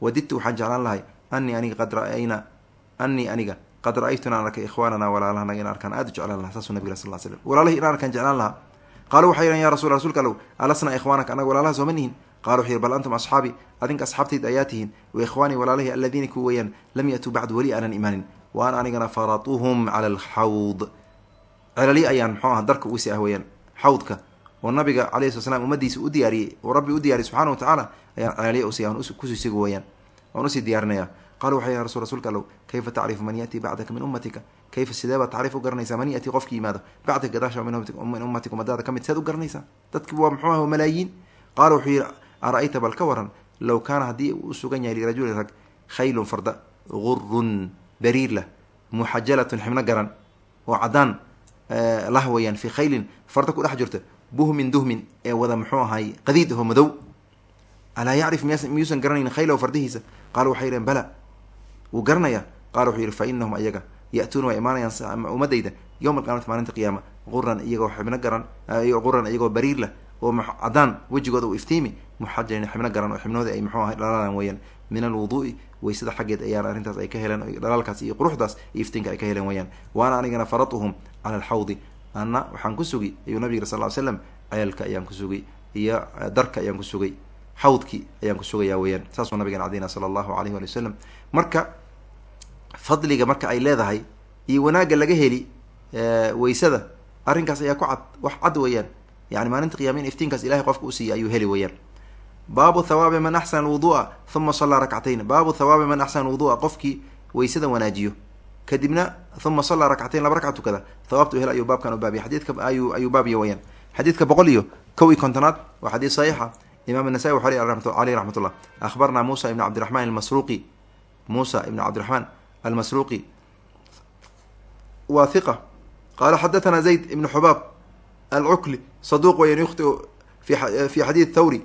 Wadidtu waxaan jeclaan lahay anii aniga qad ra'ayna anii aniga qad ra'aytu inaan arkay ikhwaanana walaalahanaga in arkaan aad u jeclaan laha saasuu nabig sal slam walaalahi inaan arkaan jeclaan lahaa. Qaaluu waxay yihan ya rasul rsulka allow alasna ikhwaanaka anaga walaalaha sooma nihin qala wuxu yihi bal antum asxaabi adinka asxaabtayda ayaa tihiin wa ikhwaanii walaalahi aladiina ku weeyaan lam yatuu bacdu weli aanan imaanin. Wa ana anigana faratuhum cala alxawd celali ayaan muxuu aha darka usi ah weyaan xawdka oo nabiga alayhi sala slam ummadiisa u diyaariyey oo rabbi u diyaariyey subxana wa tacaala ayaan celaliya usi aan kusisiga weyaan waan u sii diyaarinaya qala waxay ya rasul rsulka allow kayfa tacrifu man yatii bacdaka min ummatika? Kayfa sidee baad tacriif u garanaysaa man yatii qofki yimaado? Bacdaka gadaasha min ummatika ummadaada ka mid seed u garanaysaa? Dadki waa muxuu ah malaayiin. Qaala wuxuu yihi ara-ayta bal ka waran low kaana haddii uu sugan yahay lirajulin rag khaylun farda gurun bariir lah muxajalatun xibno garan oo caddaan lah weyaan fii khaylin farda ku dhex jirta buhmin duhmin ee wada muxuu ahay qadiid aho madow alaa yacrif miyuusan garanayn khaylahu fardihiisa qaala waxay yidheen bala wuu garanayaa qala wuxuu yihi fa inahum ayaga ya-tuuna waa imaanayaan ummadayda yowma alqiyamati maalinta qiyaama quran iyagoo xibno garan quran iyagoo bariir lah oo cadaan wejigooda uu iftiimi muxajalin xibno garan oo xibnoodii ay muxuu ahay dhalaalan weyaan min alwuduui weysada xaggeed ayaan arrintaas ay ka heleen dhalaalkaas iyo quruxdaas iyo iftiinka ay ka heleen weyaan waana anigana faratuhum cala alxawdi ana waxaan ku sugi ayuu nabig sal ly slam ceelka ayaan ku sugay iyo darka ayaan ku sugay xawdki ayaan ku sugayaa weyaan saasuu nabigan cadayna sala allahu alayh wali wasalam marka fadliga marka ay leedahay iyo wanaagga laga heli weysada arrinkaas ayaa ku cad wax cad weeyaan. Yani maalinta qiyama in iftiinkaas ilahay qofka usiiya ayuu heli weyaan baabu thawaabi man axsana alwudua uma sallaa rakcatayn baabu thawaabi man axsana alwudua qofkii waysada wanaajiyo. Kadibna uma sallaa rakcatayn laba ragca tukada. Thawaabtu hel ayuu baabkan u baabiya xadiidka ayuu ayuu baabiya wayaan xadiidka boqol iyo kow iyo kontonaad waa xadiis saxiixa. Imaam anasai wuxuu caleyh raxmat ullah akhbarnaa muusa ibn cabdiraxmaan almasruuqi. Muusa ibn cabdiraxmaan almasruuqi. Waa hiqa qaala xadathana zayd ibn xubaab alcukli saduuq wayan yukhtiu fi xadiid thawri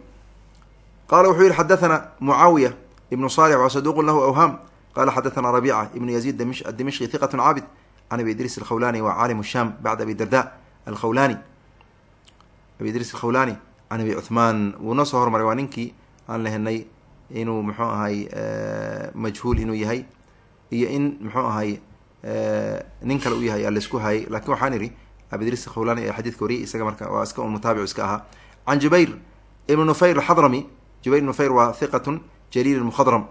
qala wuxuu yihi xadathana mucaawiya ibnu salix waa saduqun lahu awham. Qala xadathana rabica ibnu yaziid adimishqi hiqat cabid can abi idris alkhawlani wa caalim sham bacda abi darda alkhawlani. Abi idris alkhawlani can abi cuhmaan wuu noo soo hormaray waa ninkii aan la inuu muxuu ahay eh, majhuul inuu yahay iyo in muxuu ahay eh, nin kale u yahay alaisku hayay. Lakin waxaan idhi abi idris alkhawlani ee xadidka wariyay isaga marka waa iska un mutaabic iska ahaa. Can jubayr ibnu nufayr alxadrami jubayr ibn nufayr waa hiqatun jaliil mukhadram.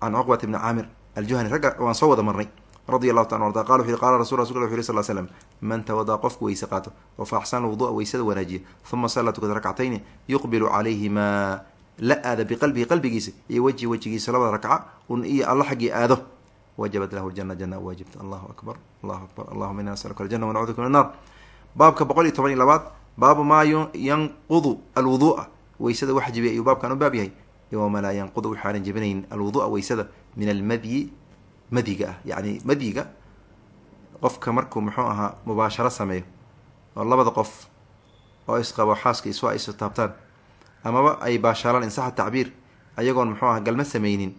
Can cuqbat ibni caamir aljuhani ragga waan soo wada marnay radi allahu ta arda qala wuxu qala rasul rasul wuxu yhi sal slam man tawadaa qofku weyse qaato oo fa axsana weysada wanaajiya uma salla tukada rakcatayni yuqbilu calayhimaa la aada biqalbihi qalbigiisa iyo wejhi wejigiisa labada rakca un iyo alla xaggii aado. Wajabat lahu ljana jana waajibta. Allahu akbar allahu akbar allahuma ina nasaluka aljana wanacuduka min annar baabka boqol iyo toban iyo labaad baabu maa yanqudu alwudu'a weysada wax jibiya ayuu baabkan u baab yahay. Yowma laa yanqudu waxaanan jebinayn alwudu'a weysada min almadyi madyiga ah. Yacni madyiga qofka markuu muxuu ahaa mubaasharo sameeyo oo labada qof oo isqabo xaaska isu ay isu taabtaan amaba ay baashaalaan insaxa tacbiir ayagoon muxuu aha galma samaynin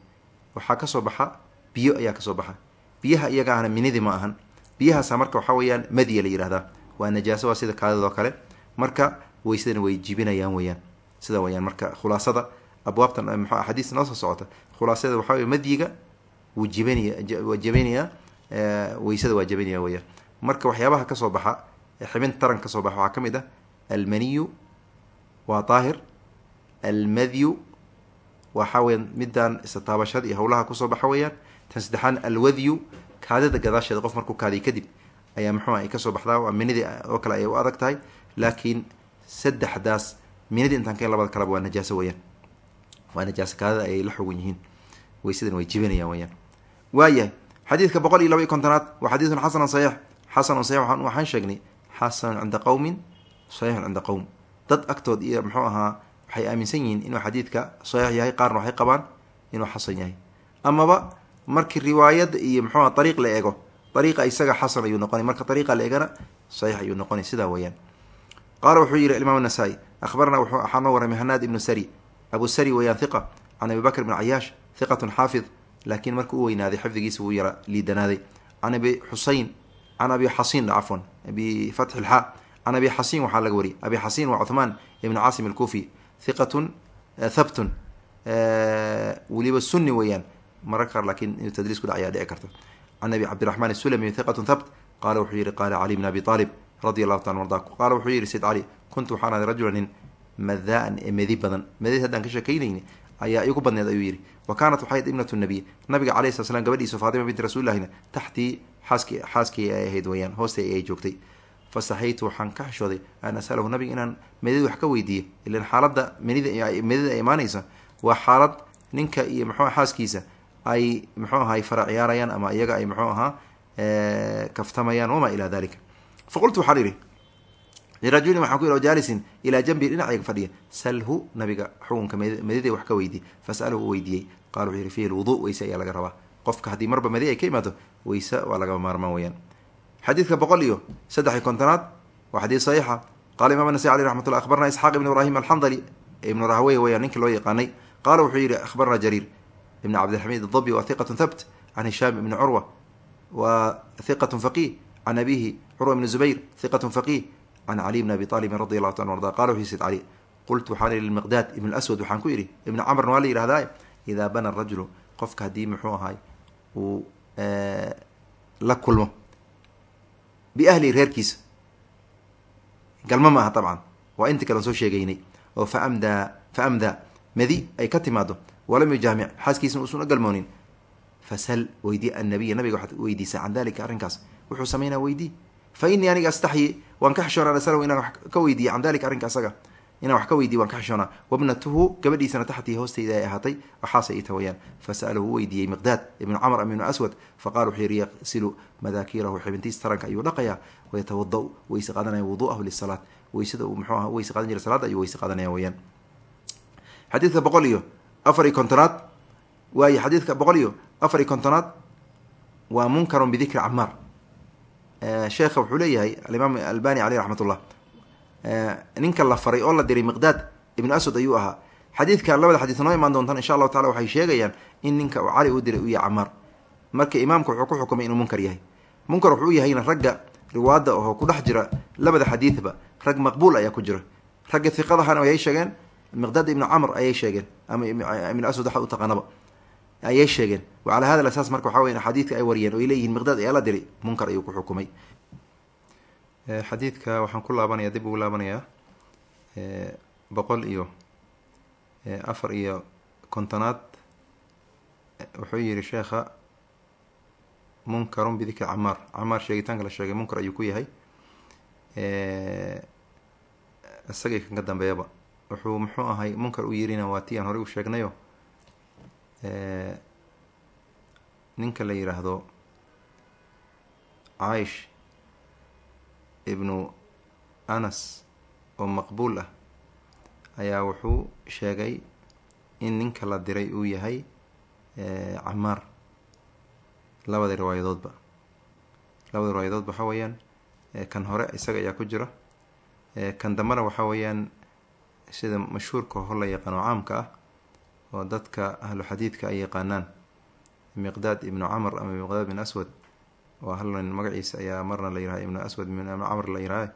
waxaa ka soo baxa biyo ayaa ka soo baxa. Biyaha iyaga ahna minidi ma ahan. Biyahaasa marka waxaa weeyaan madya la yihahdaa waa najaaso waa sida kaadadoo kale. Marka weysadana way jibinayaan weyaan sida weyaan marka khulaasada abwaabtan m axaadiis noo soo socota khulaasada waxaa wey madyiga wuu jibinayaa weysada waa jibinaya weyaan marka waxyaabaha ka soo baxa xibin taran ka soo baxa waxaa ka mid ah almaniyu waa daahir almadyu waxaa weyaan midaan istataabashada iyo howlaha ku soo baxa weeyaan tan saddexaan alwadyu kaadida gadaasheeda qof markuu kaadiy kadib ayaa muxuu ay ka soo baxdaa waa minidii oo kale ayay u adag tahay laakiin saddexdaas minidii intaan ka labada kaleba waa najaaso weyaan waa najaaso kaadida ayay la xogan yihiin. Weysadan way jibinayaan weyaan waayahay xadiidka boqol iyo laba iyo kontonaad waa xadiidun xasanun saxiix. Xasanun saxiix waxaan sheegnay xasanun cinda qowmin saxiixun cinda qowm dad agtood iyo muxuu ahaa waxay aaminsan yihiin inuu xadiidka saxiix yahay qaarna waxay qabaan inuu xasan yahay. Amaba markii riwaayadda iyo muxuuha ariiq la eego ariiqa isaga xasan ayuu noqonay. Marka ariiqa la eegana saxiix ayuu noqonay. Sidaa weeyaan. Qaala wuxuu yihi imaam nasaa-i ahbarana waxaa noo warramay hanaad ibnu sari abu sari weeyaan hiqa can abi bakr bn cayaash hiqatun xaafid laakiin marka u weynaaday xifdigiisa wuu yara liidanaaday can abi xusein can abi xasin cafwan bifatxi lxa can abi xasin waxaa laga wariyay abi xasin waa cuthmaan ibnu caasim alkufi hiqatun thabtun weliba sunni weeyaan marar qaar laakiin inuu tadliis ku dhacayaa dhici karta can abi cabdiraxmaan isulami hiqatun thabt qaala wuxuu radi allahu taala arda qaala wuxuu yihi sayd cali kuntu waxaan ahay rajula nin madaan ee medi badan. Medid haddaan ka sheekaynayni ayaa igu badneed ayuu yihi wa kaanat waxayd ibnatu nabiy. Nabiga calay slat slam gabadhiisu faatima binti rasuulilahina taxtii xaaskii xaaskii ay ahayd weyaan hoostay ay joogtay. Fasaxaytu waxaan ka xishooday an asalahu nabiga inaan medid wax ka weydiiyo. Ilan xaaladda medida ay imaanaysa waa xaalad ninka iyo muxuu xaaskiisa ay muxuu ahay fara ciyaarayaan ama iyaga ay muxuu ahaa kaftamayaan wamaa ilaa dalika faqultu waxaan idhi lirajulin waxaan ku yidhi jaalisin ilaa janbi dhinacayga fadhiya salhu nabiga xukunka medida wax ka weydiiy fasalahu u weydiiyey qala wuxuu yihi fihi lwudu weyse ayaa laga rabaa qofka haddii marba medi ay ka imaado weyse waa laga maarmaan weyaan xadiidka boqol iyo saddex iyo kontonaad waa xadiid saxiixa qala imam nasai aleh raxmat akhbarna isxaaq ibn ibrahim alxandali ibnu rahwey weyaan ninkii loo yaqaanay qaala wuxuu yihi akhbarna jariir ibn cabdilxamiid adabi wa hiqatu thabt can hishaam ibni curwa wa hiqatu faqih can abihi curwa ibni zubayr hiqatu faqih can cali bn abi aalibin radi allahu taala arda qala wuxuu sid cali qultu waxaan ihi lmiqdaad ibn aswad waxaan ku idhi ibnu camrna waa la yihahdaa idaa bana rajulu qofka haddii muxuu ahay uu la kulmo biahli reerkiisa galma ma aha dabcan waa inti kalen soo sheegaynay oo faamdaa fa amdaa madi ay ka timaado walam yujaamic xaaskiisna uusan galmoonin fasal weydii annabiya nabiga waxaad weydiisaa can dalika arrinkaas. Wuxuu samaynaa weydii fa inii aniga astaxyi waan ka xishoonaa asalow inaan wax ka weydiiya can dalika arrinka asaga. Inaan wax ka weydiiya waan ka xishoonaa wabnatuhu gabadhiisana taxtii hoostayda ay ahaatay waxaasa ita wayaan fasalahu weydiiyey miqdaad ibnu camr am aswad faqala wuxuu yihi yaqsilu madaakiirahu xibintiis taranka ayuu dhaqayaa wayatawada-u weyse qaadanaya wuduuahu lisalaat weysada uu aha weyse qaadan jira salaada ayuu weyse qaadanaya weyaan xadiidka boqol iyo afar iyo kontonaad waaye xadiidka boqol iyo afar iyo kontonaad waa munkarun bidikri camaar sheekha wuxuu leeyahay alimaam albani caleyh raxmat ullah ninka la faray oo la diray miqdaad ibnu aswad ayuu ahaa. Xadiidkan labada xadiis noo imaan doontaan insha allahu tacala waxay sheegayaan in ninka cali uu diray uu yahay camaar marka imaamka wuxuu ku xukumay inuu munkar yahay. Munkar wuxuu yahayna ragga riwaada oo ku dhex jira labada xadiidba rag maqbuul ayaa ku jira. Ragga hiqadahana ayay sheegeen miqdaad ibnu camr ayay sheegeen ama ibnu aswad u taqaanaba ayay sheegeen. Wacalaa hada asaas marka waxa weya xadiidka ay wariyeen oo ay leeyihiin miqdaad ayaa la diray munkar ayuu ku xukumay. Xadiidka waxaan ku laabanaya dib ugu laabanayaa boqol iyo afar iyo kontonaad. Wuxuu yihi sheekha munkarun bidikri camaar. Camaar sheegitaanka la sheegay munkar ayuu ku yahay. Isagii kan ka dambeeyaba. Wuxuu muxuu ahay munkar u yirina waa ti aan horey u sheegnayo ninka la yidhaahdo caish ibnu anas oo maqbuul ah ayaa wuxuu sheegay in ninka la diray uu yahay camaar. Labada riwaayadoodba. Labada riwaayadoodba waxaa weeyaan kan hore isaga ayaa ku jira. Kan dambena waxaa weeyaan sida mashhuurka hor la yaqaano caamka ah oo dadka ahlu xadiidka ay yaqaanaan. Miqdaad ibnu camr ama miqdaad bin aswad. Waa hal nin magaciisa ayaa marna la yiraha ibnu aswad ibnu camr la yiraha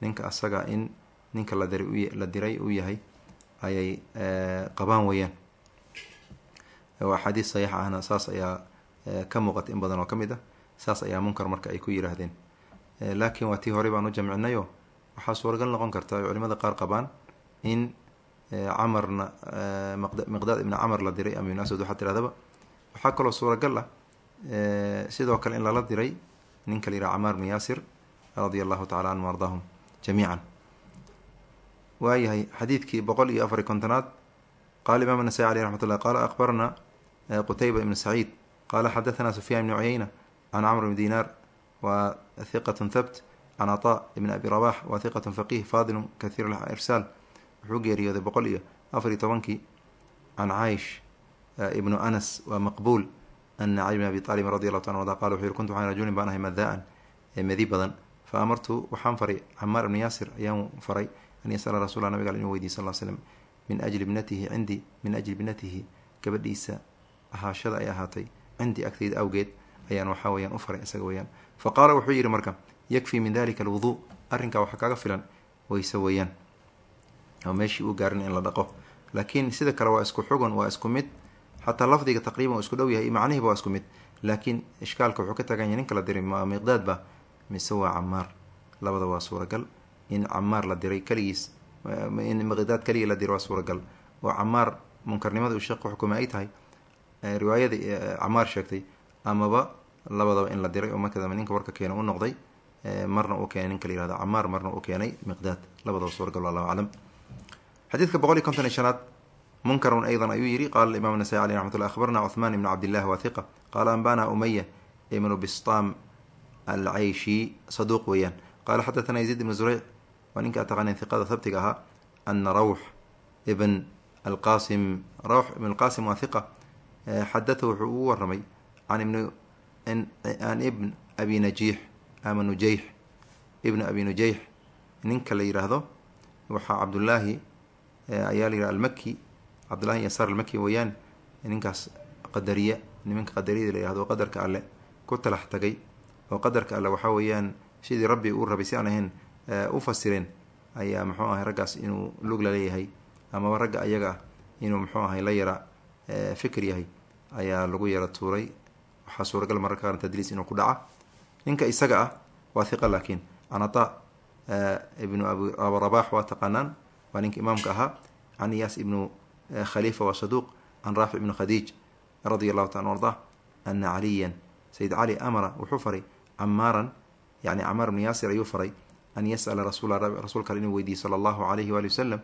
ninka asaga in ninka la diray uu yahay ayay qabaan weeyaan. Oo axaadiis saxiix ahna saas ayaa ka muuqata in badan oo ka mid ah. Saas ayaa munkar marka ay ku yiraahdeen. Laakiin waa tii horey baan u jamcinayo waxaa suuragal noqon karta ay culimada qaar qabaan in camarna miqdaad ibni camar la diray ama ibn aswad waxaa tirahdaba waxaa kaloo suuragal ah sidoo kale in lala diray ninka la yiraha camaar bn yaasir radia allahu tacala canhum ardaahum jamiican. Waayahay xadiidkii boqol iyo afari kontonaad qala imam nasai aleyh raxmat ullah qala akbarna qutayba ibn saciid qala xadathana sufyan ibni cuyeyna can camr bn dinar wa hiqat thabt can caطa ibn abi rabax wa hiqat faqih fadilu kahiir irsaal wuxuu geeriyooday boqol iyo afar iyo tobankii can caish ibnu anas waa maqbuul. Ana cali bn abi aalib radi allahu ta arda qala wuxu kuntu waxaan rajulin baan ahay madaan ee madi badan. Fa amartu waxaan faray camaar ibni yaasir ayaan faray an yasala rasuula nabiga inuu weydiy sal slm min ajli ibnatihi cindii min ajli ibnatihi gabadhiisa ahaashada ay ahaatay cindii agtayda awgeed ayaan waxaa weyaan u faray isaga weyaan fa qaala wuxuu yidhi marka yakfii min dalika alwuduu arrinkaa waxaa kaga filan weyse weeyaan oo meeshii uu gaarin in la dhaqo. Laakiin sida kale waa isku xugun waa isku mid. Xataa lafdiga taqriiban uu isku dhow yahay macnihiiba waa isku mid. Laakiin ishkaalka wuxuu ka tagan yahay ninka la diray ma miqdaadba mise waa camaar labada waa suuragal. In camaar la diray keligiis in miqdaad keligii la diray waa suuragal. Oo camaar munkarnimada uu sheekh xukumay ay tahay riwaayada camaar sheegtay amaba labadaba in la diray oo markadamba ninka warka keena u noqday marna uu keenay ninka la yihahdo camaar marna uu keenay miqdaad. Labadaba suuragal wallahu aclam xadiidka boqol iyo konton iyo shanaad munkarun aydan ayuu yihi qala imam nasai aleyh raxmat ullah akhbarna cuhmaan ibn cabdillahi wa hiqa qaala anbana umaya ibnu bistam alcayshi saduuq weeyaan. Qala xadathana yaziid ibnu zureyc waa ninka taqaaneen hiqada habtiga ahaa ana rawx ibn alqasim rawx ibn alqasim waa hiqa xadatha wuxuu ugu waramay an ibn abi najiix ama nujeyx ibn abi nujeyx ninka la yiraahdo waxaa cabdullaahi ayaa la yihah almaki cabdullahi yasaar almaki weeyaan ninkaas qadariya nimanka qadariyada la yihahdo qadarka alle ku talax tagay. Oo qadarka alle waxaa weeyaan sidii rabbi uu rabay si aan ahayn u fasireen ayaa muxuu ahay raggaas inuu lug la leeyahay amaba ragga ayaga ah inuu muxuu ahay la yara fikr yahay ayaa lagu yara tuuray. Waxaa suuragal mararka qaar tadliis inuu ku dhaca. Ninka isaga ah waa hiqa laakiin canata ibnu aburabax waa taqaanaan waa ninka imaamka ahaa can iyaas ibnu khalifa waa saduuq can raafic ibnu khadiij radia allahu taala ardah ana caliyan sayid cali amara wuxuu faray camaaran yani camaar ibnu yaasir ayuu faray an yas'ala rasuula rasuulka inuu weydiiyo sala allahu alayhi waali wasalam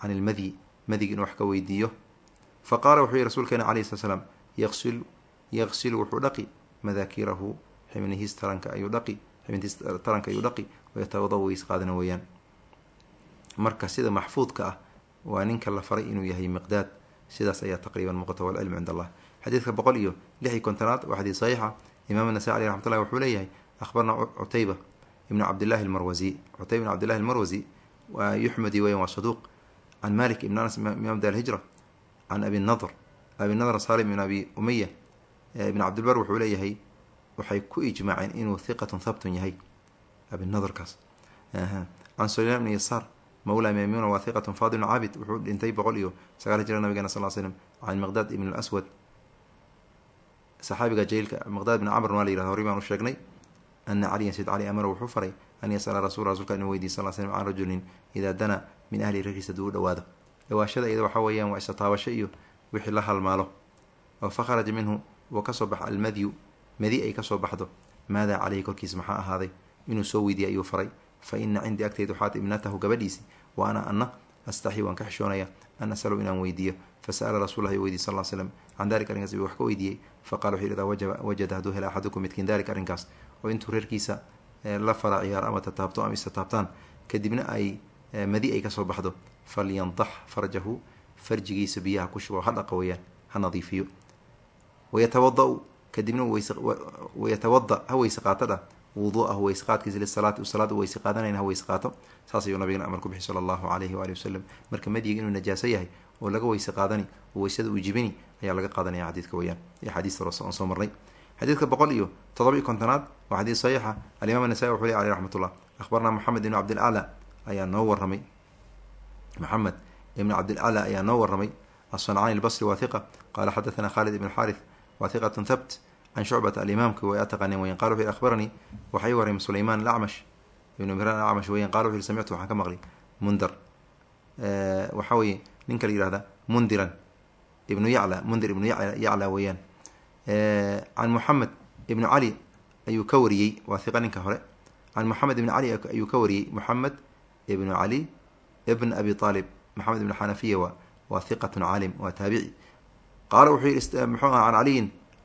can ilmadyi madig inuu wax ka weydiiyo. Fa qaala wuxuu yihi rasuulkeena alayhi slat slam yaqsil yaqsilu wuxuu dhaqi madaakirahu xibnihiis taranka ayuu dhaqi xibnihiis taranka ayuu dhaqi wayatawada weys qaadana weeyaan marka sida maxfuudka ah waa ninka la faray inuu yahay miqdaad. Sidaas ayaa taqriiban muuqata walcilmu cind allah. Xadiidka boqol iyo lix iyo kontonaad waa xadiis saxiixa imaam anasai aleh raxmat ullahi wuxuu leeyahay akhbarna cutayba ibnu cabdillahi almarwasi cutayba ibn cabdillahi almarwasi waa yuxmadi weyan waa saduuq. Can malik ibn anas imaam dar hijra can abi nadr abi nadr salim ibn abi umaya ibn cabdilbar wuxuu leeyahay waxay ku ijmaaceen inuu hiqatun habtun yahay. Abinadrkaas can sulayman ibn yasaar mawla maymuna waa hiqatun fadilun caabid wuxuu dhintay boqol iyo sagaal jira nabigena sal slm can miqdaad ibn aswad saxaabiga jaliilka miqdaad ibn camr waa la yirahda horay baan u sheegnay ana caliyan sayd cali amara wuxuu faray an yasala rasul rasulka inuu weydiy sal slm can rajulin idaa dana min ahli rarkiisa duu dhawaado. Dhawaashada iyada waxaa weeyaan waa isa taabasho iyo wixii la halmaalo. Oo fa kharaja minhu wa ka soo bax almadyu madi ay ka soo baxdo. Maadaa caleyhi korkiisa maxaa ahaaday? Inuu soo weydiiya ayuu faray fa ina cindii agtayda waxaat ibnatahu gabadhiisi wa ana ana astaxi waan ka xishoonaya an asalu inaan weydiiyo fasa'ala rasulah weydiy sal l slm can dalika arrinkaas wax ka weydiiyey faqala wuxuu idaa wajada hadduu hela axadukum midkiin dalika arrinkaas oo intuu reerkiisa la fara ciyaaro ama tataabto ama istataabtaan kadibna ay madi ay ka soo baxdo falyandax farjahu farjigiisa biyaha ku shubo ha dhaqa weyaan ha nadiifiyo wayatawada-u kadibna wayatawada ha weyse qaatadha wuduahu weyseqaadkiisa lisalaati salaad u weyse qaadanayna ha weyse qaato saas ayuu nabigan amar ku bixi sala allahu caleyhi waali wasalam marka madyiga inuu najaaso yahay oo laga weyse qaadani oo weysada uu jibini ayaa laga qaadanaya xadiidka weyaan iyo xadiis hore aan soo marnay. Xadiidka boqol iyo todoba iyo kontonaad waa xadiis saxiixa. Alimaam anasai wuxuu ley aleyh raxmat ullah ahbarnaa moxamed ibnu cabdil ayaa noo waramay moxamed ibnu cabdilala ayaa noo waramay assancaani albasri waathiqa qaala xadathana khalid ibn xaarith wathiqatun thabt can shucbata alimaamka way ataqanin weyan qala wuxu yhi akhbaranii waxaa ii warramay sulayman alacmash ibnu miran alacmash weyan qala wuxu samictu waxaan ka maqlay mundar waxaa weye ninka la yihahda mundiran ibnu yacla mundir ibnu yacla weeyaan can moxamed ibnu cali ayuu ka wariyey waa hiqa ninka hore can moxamed ibn cali ayuu ka wariyey moxamed ibnu cali ibn abi aalib moxamed ibn xanafiya waa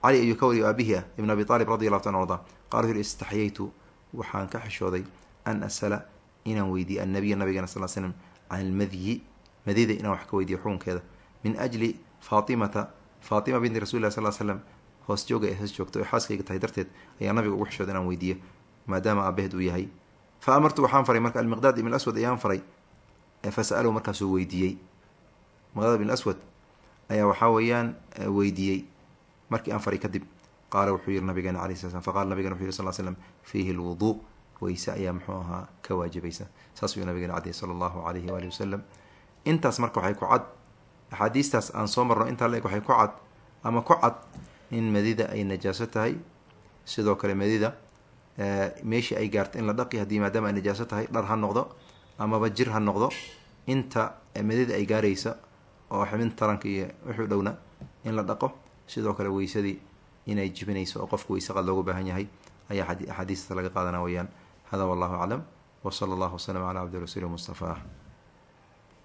cali ayuu ka wariyay aabihi ah ibn abi aalib radi allahu ta arda. Qala wuxu istaxyaytu waxaan ka xishooday an asala inaan weydiiye annabiya nabigana sal slm can ilmadyi madida inaan wax ka weydiiyo xukunkeeda. Min ajli faatimata faatima binti rasuli lah sal slam hoos jooga hoos joogta oo xaaskayga tahay darteed ayaa nabiga ugu xishooday inaan weydiiyo maadaama aabaheed uu yahay. Fa amartu waxaan faray marka almiqdaad ibn aswad ayaan faray fasa'alahu markaasuu weydiiyey. Miqdaad ibn aswad ayaa waxaa weeyaan weydiiyey markii aan faray kadib qaala wuxuu yihi nabigeena sla slam faqala nabigena wuxu yiri sal slam fiihi lwuduu weyse ayaa muxuu ahaa ka waajibaysa saas ayuu nabigeena cadiyay sala allahu alayhi waalihi wasalam intaas marka waxay ku cad axaadiistaas aan soo marno intaa la-eg waxay ku cad ama ku cad in madida ay najaaso tahay. Sidoo kale madida meeshii ay gaarto in la dhaqi haddii maadaama ay najaaso tahay dhar ha noqdo amaba jir ha noqdo. Inta madida ay gaaraysa oo xibin taranka iyo wuxuu dhowna in la dhaqo sidoo kale weysadii inay jibinayso oo qofka weyse qad loogu baahan yahay ayaa axaadiista laga qaadana weyaan hada wallahu aclam w sala allahu waslama calaa cabdi rasuuli